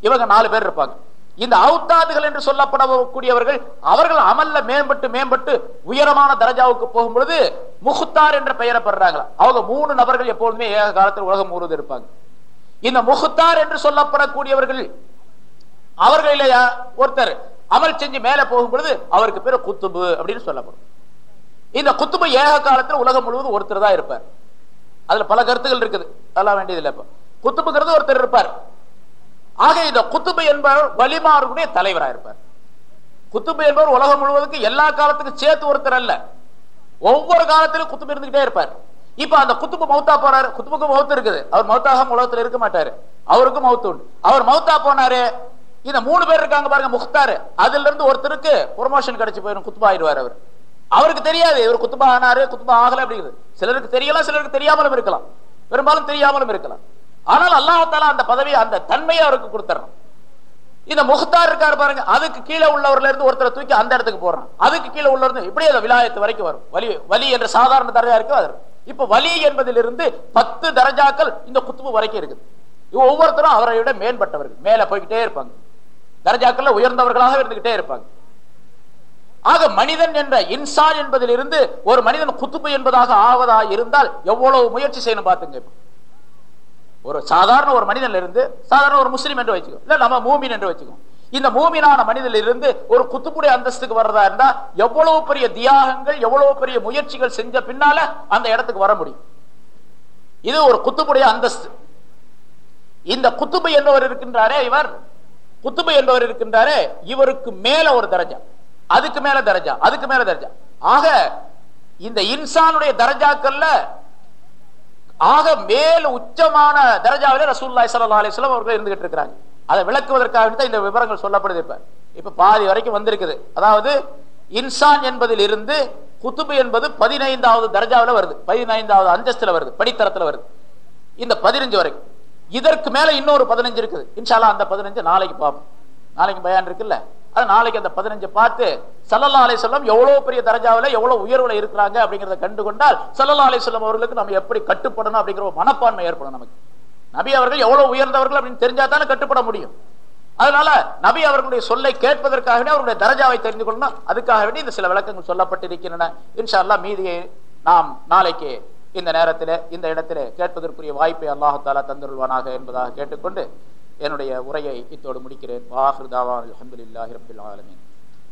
இவங்க நாலு பேர் இருப்பாங்க. இந்த அவுத்தாதுகள் என்று சொல்லப்படக்கூடியவர்கள் அவர்கள் அமல்ல மேம்பட்டு மேம்பட்டு உயரமான தரஜாவுக்கு போகும் பொழுது முகுத்தார் என்ற பெயரை பெறாங்களா அவங்க மூணு நபர்கள் எப்பொழுதுமே ஏக காலத்தில் உலகம் முழுவதும் இருப்பாங்க. இந்த முகுத்தார் என்று சொல்லப்படக்கூடியவர்கள் அவர்களில ஒருத்தர். அமல் செஞ்சு மேல போகும் பொழுது அவருக்கு பேரு குத்துபு அப்படின்னு சொல்லப்படும். இந்த குத்துபு ஏக காலத்தில் உலகம் முழுவதும் ஒருத்தர் தான் இருப்பார். அதுல பல கருத்துகள் இருக்குது. அதெல்லாம் வேண்டியதில்லை இல்லை குத்துபுங்கிறது ஒருத்தர் இருப்பார். ஆக இந்த குத்துபு என்பவர் வலிமாருடைய தலைவராக இருப்பார். குத்துபு என்பவர் உலகம் முழுவதுக்கு எல்லா காலத்துக்கும் சேர்த்து ஒருத்தர் அல்ல. ஒவ்வொரு காலத்திலும் குத்துபு இருந்துகிட்டே இருப்பார். இப்ப அந்த குத்துபு மௌத்தா போறாரு. குத்துப்புக்கு மௌத்து இருக்குது. அவர் மௌத்தாக உலகத்துல இருக்க மாட்டாரு. அவருக்கும் மௌத்து உண்டு. அவர் மௌத்தா போனாரு இந்த மூணு பேர் இருக்காங்க பாருங்க முக்தாரு. அதுல இருந்து ஒருத்தருக்கு ப்ரொமோஷன் கிடைச்சு போயிடும் குத்துபா ஆயிடுவார் அவர். அவருக்கு தெரியாது இவர் குத்துபா ஆனாரு குத்துபா ஆகல அப்படிங்கிறது சிலருக்கு தெரியலாம் சிலருக்கு தெரியாமலும் இருக்கலாம். பெரும்பாலும் தெரியாமலும் இருக்கலாம். ஆனால் அல்லாஹால அந்த பதவியை அந்த தன்மையை அவருக்கு கொடுத்துறான் இந்த முகத்தார் இருக்காரு பாருங்க அதுக்கு கீழே உள்ளவர்ல இருந்து ஒருத்தரை தூக்கி அந்த இடத்துக்கு போறான் அதுக்கு கீழே உள்ள இருந்து இப்படியே அந்த விலாயத்து வரைக்கும் வரும். வலி வலி என்ற சாதாரண தரஜா இருக்கு அது. இப்ப வலி என்பதிலிருந்து பத்து தரஜாக்கள் இந்த குத்துபு வரைக்கும் இருக்குது. இவ ஒவ்வொருத்தரும் அவரை விட மேம்பட்டவர்கள். மேல போய்கிட்டே இருப்பாங்க. தரஜாக்கள்ல உயர்ந்தவர்களாக இருந்துகிட்டே இருப்பாங்க. ஆக மனிதன் என்ற இன்சான் என்பதிலிருந்து ஒரு மனிதன் குத்துப்பு என்பதாக ஆவதா இருந்தால் எவ்வளவு முயற்சி செய்யணும் பாத்துங்க ஒரு சாதாரண ஒரு மனிதன்ல இருந்து சாதாரண ஒரு முஸ்லீம் என்று வச்சுக்கோ இல்ல நம்ம மூமின் என்று வச்சுக்கோ இந்த மூமினான மனிதனில் இருந்து ஒரு குத்துப்புடைய அந்தஸ்துக்கு வர்றதா இருந்தா எவ்வளவு பெரிய தியாகங்கள் எவ்வளவு பெரிய முயற்சிகள் செஞ்ச பின்னால அந்த இடத்துக்கு வர முடியும். இது ஒரு குத்துப்புடைய அந்தஸ்து. இந்த குத்துப்பு என்பவர் இருக்கின்றாரே இவர் குத்துபை என்பவர் இருக்கின்றாரே இவருக்கு மேல ஒரு தரஜா. அதுக்கு மேல தரஜா அதுக்கு மேல தரஜா. ஆக இந்த இன்சானுடைய தரஜாக்கள்ல ஆக மேல் உச்சமான தரஜாவிலே ரசூல்லாய் சல்லா அலிஸ்லாம் அவர்கள் இருந்துகிட்டு இருக்கிறாங்க. அதை விளக்குவதற்காக தான் இந்த விவரங்கள் சொல்லப்படுது இப்ப. இப்ப பாதி வரைக்கும் வந்திருக்குது. அதாவது இன்சான் என்பதில் இருந்து குத்துபு என்பது பதினைந்தாவது தரஜாவில் வருது. பதினைந்தாவது அந்தஸ்துல வருது. படித்தரத்துல வருது. இந்த பதினஞ்சு வரைக்கும். இதற்கு மேல இன்னொரு பதினஞ்சு இருக்குது. இன்ஷால்லா அந்த பதினஞ்சு நாளைக்கு பார்ப்போம். நாளைக்கு பயான் இருக்குல்ல? அது நாளைக்கு அந்த பதினஞ்சு பார்த்து சல்லல்லா அலை சொல்லம் எவ்வளவு பெரிய தரஜாவில் எவ்வளவு உயர்வுல இருக்கிறாங்க அப்படிங்கறத கண்டு கொண்டால் சல்லல்லா அலை சொல்லம் அவர்களுக்கு நம்ம எப்படி கட்டுப்படணும் அப்படிங்கிற ஒரு மனப்பான்மை ஏற்படும் நமக்கு. நபி அவர்கள் எவ்வளவு உயர்ந்தவர்கள் அப்படின்னு தெரிஞ்சா தானே கட்டுப்பட முடியும். அதனால நபி அவர்களுடைய சொல்லை கேட்பதற்காக அவருடைய தரஜாவை தெரிந்து கொள்ளணும். அதுக்காக வேண்டி இந்த சில விளக்கங்கள் சொல்லப்பட்டிருக்கின்றன. இன்ஷா அல்லா மீதியை நாம் நாளைக்கு இந்த நேரத்தில் இந்த இடத்திலே கேட்பதற்குரிய வாய்ப்பை அல்லாஹாலா தந்துருள்வானாக என்பதாக கேட்டுக்கொண்டு என்னுடைய உரையை இத்தோடு முடிக்கிறேன். வாஹிருதாவான் அலமதுல்லாஹி ரபில் ஆலமீன்.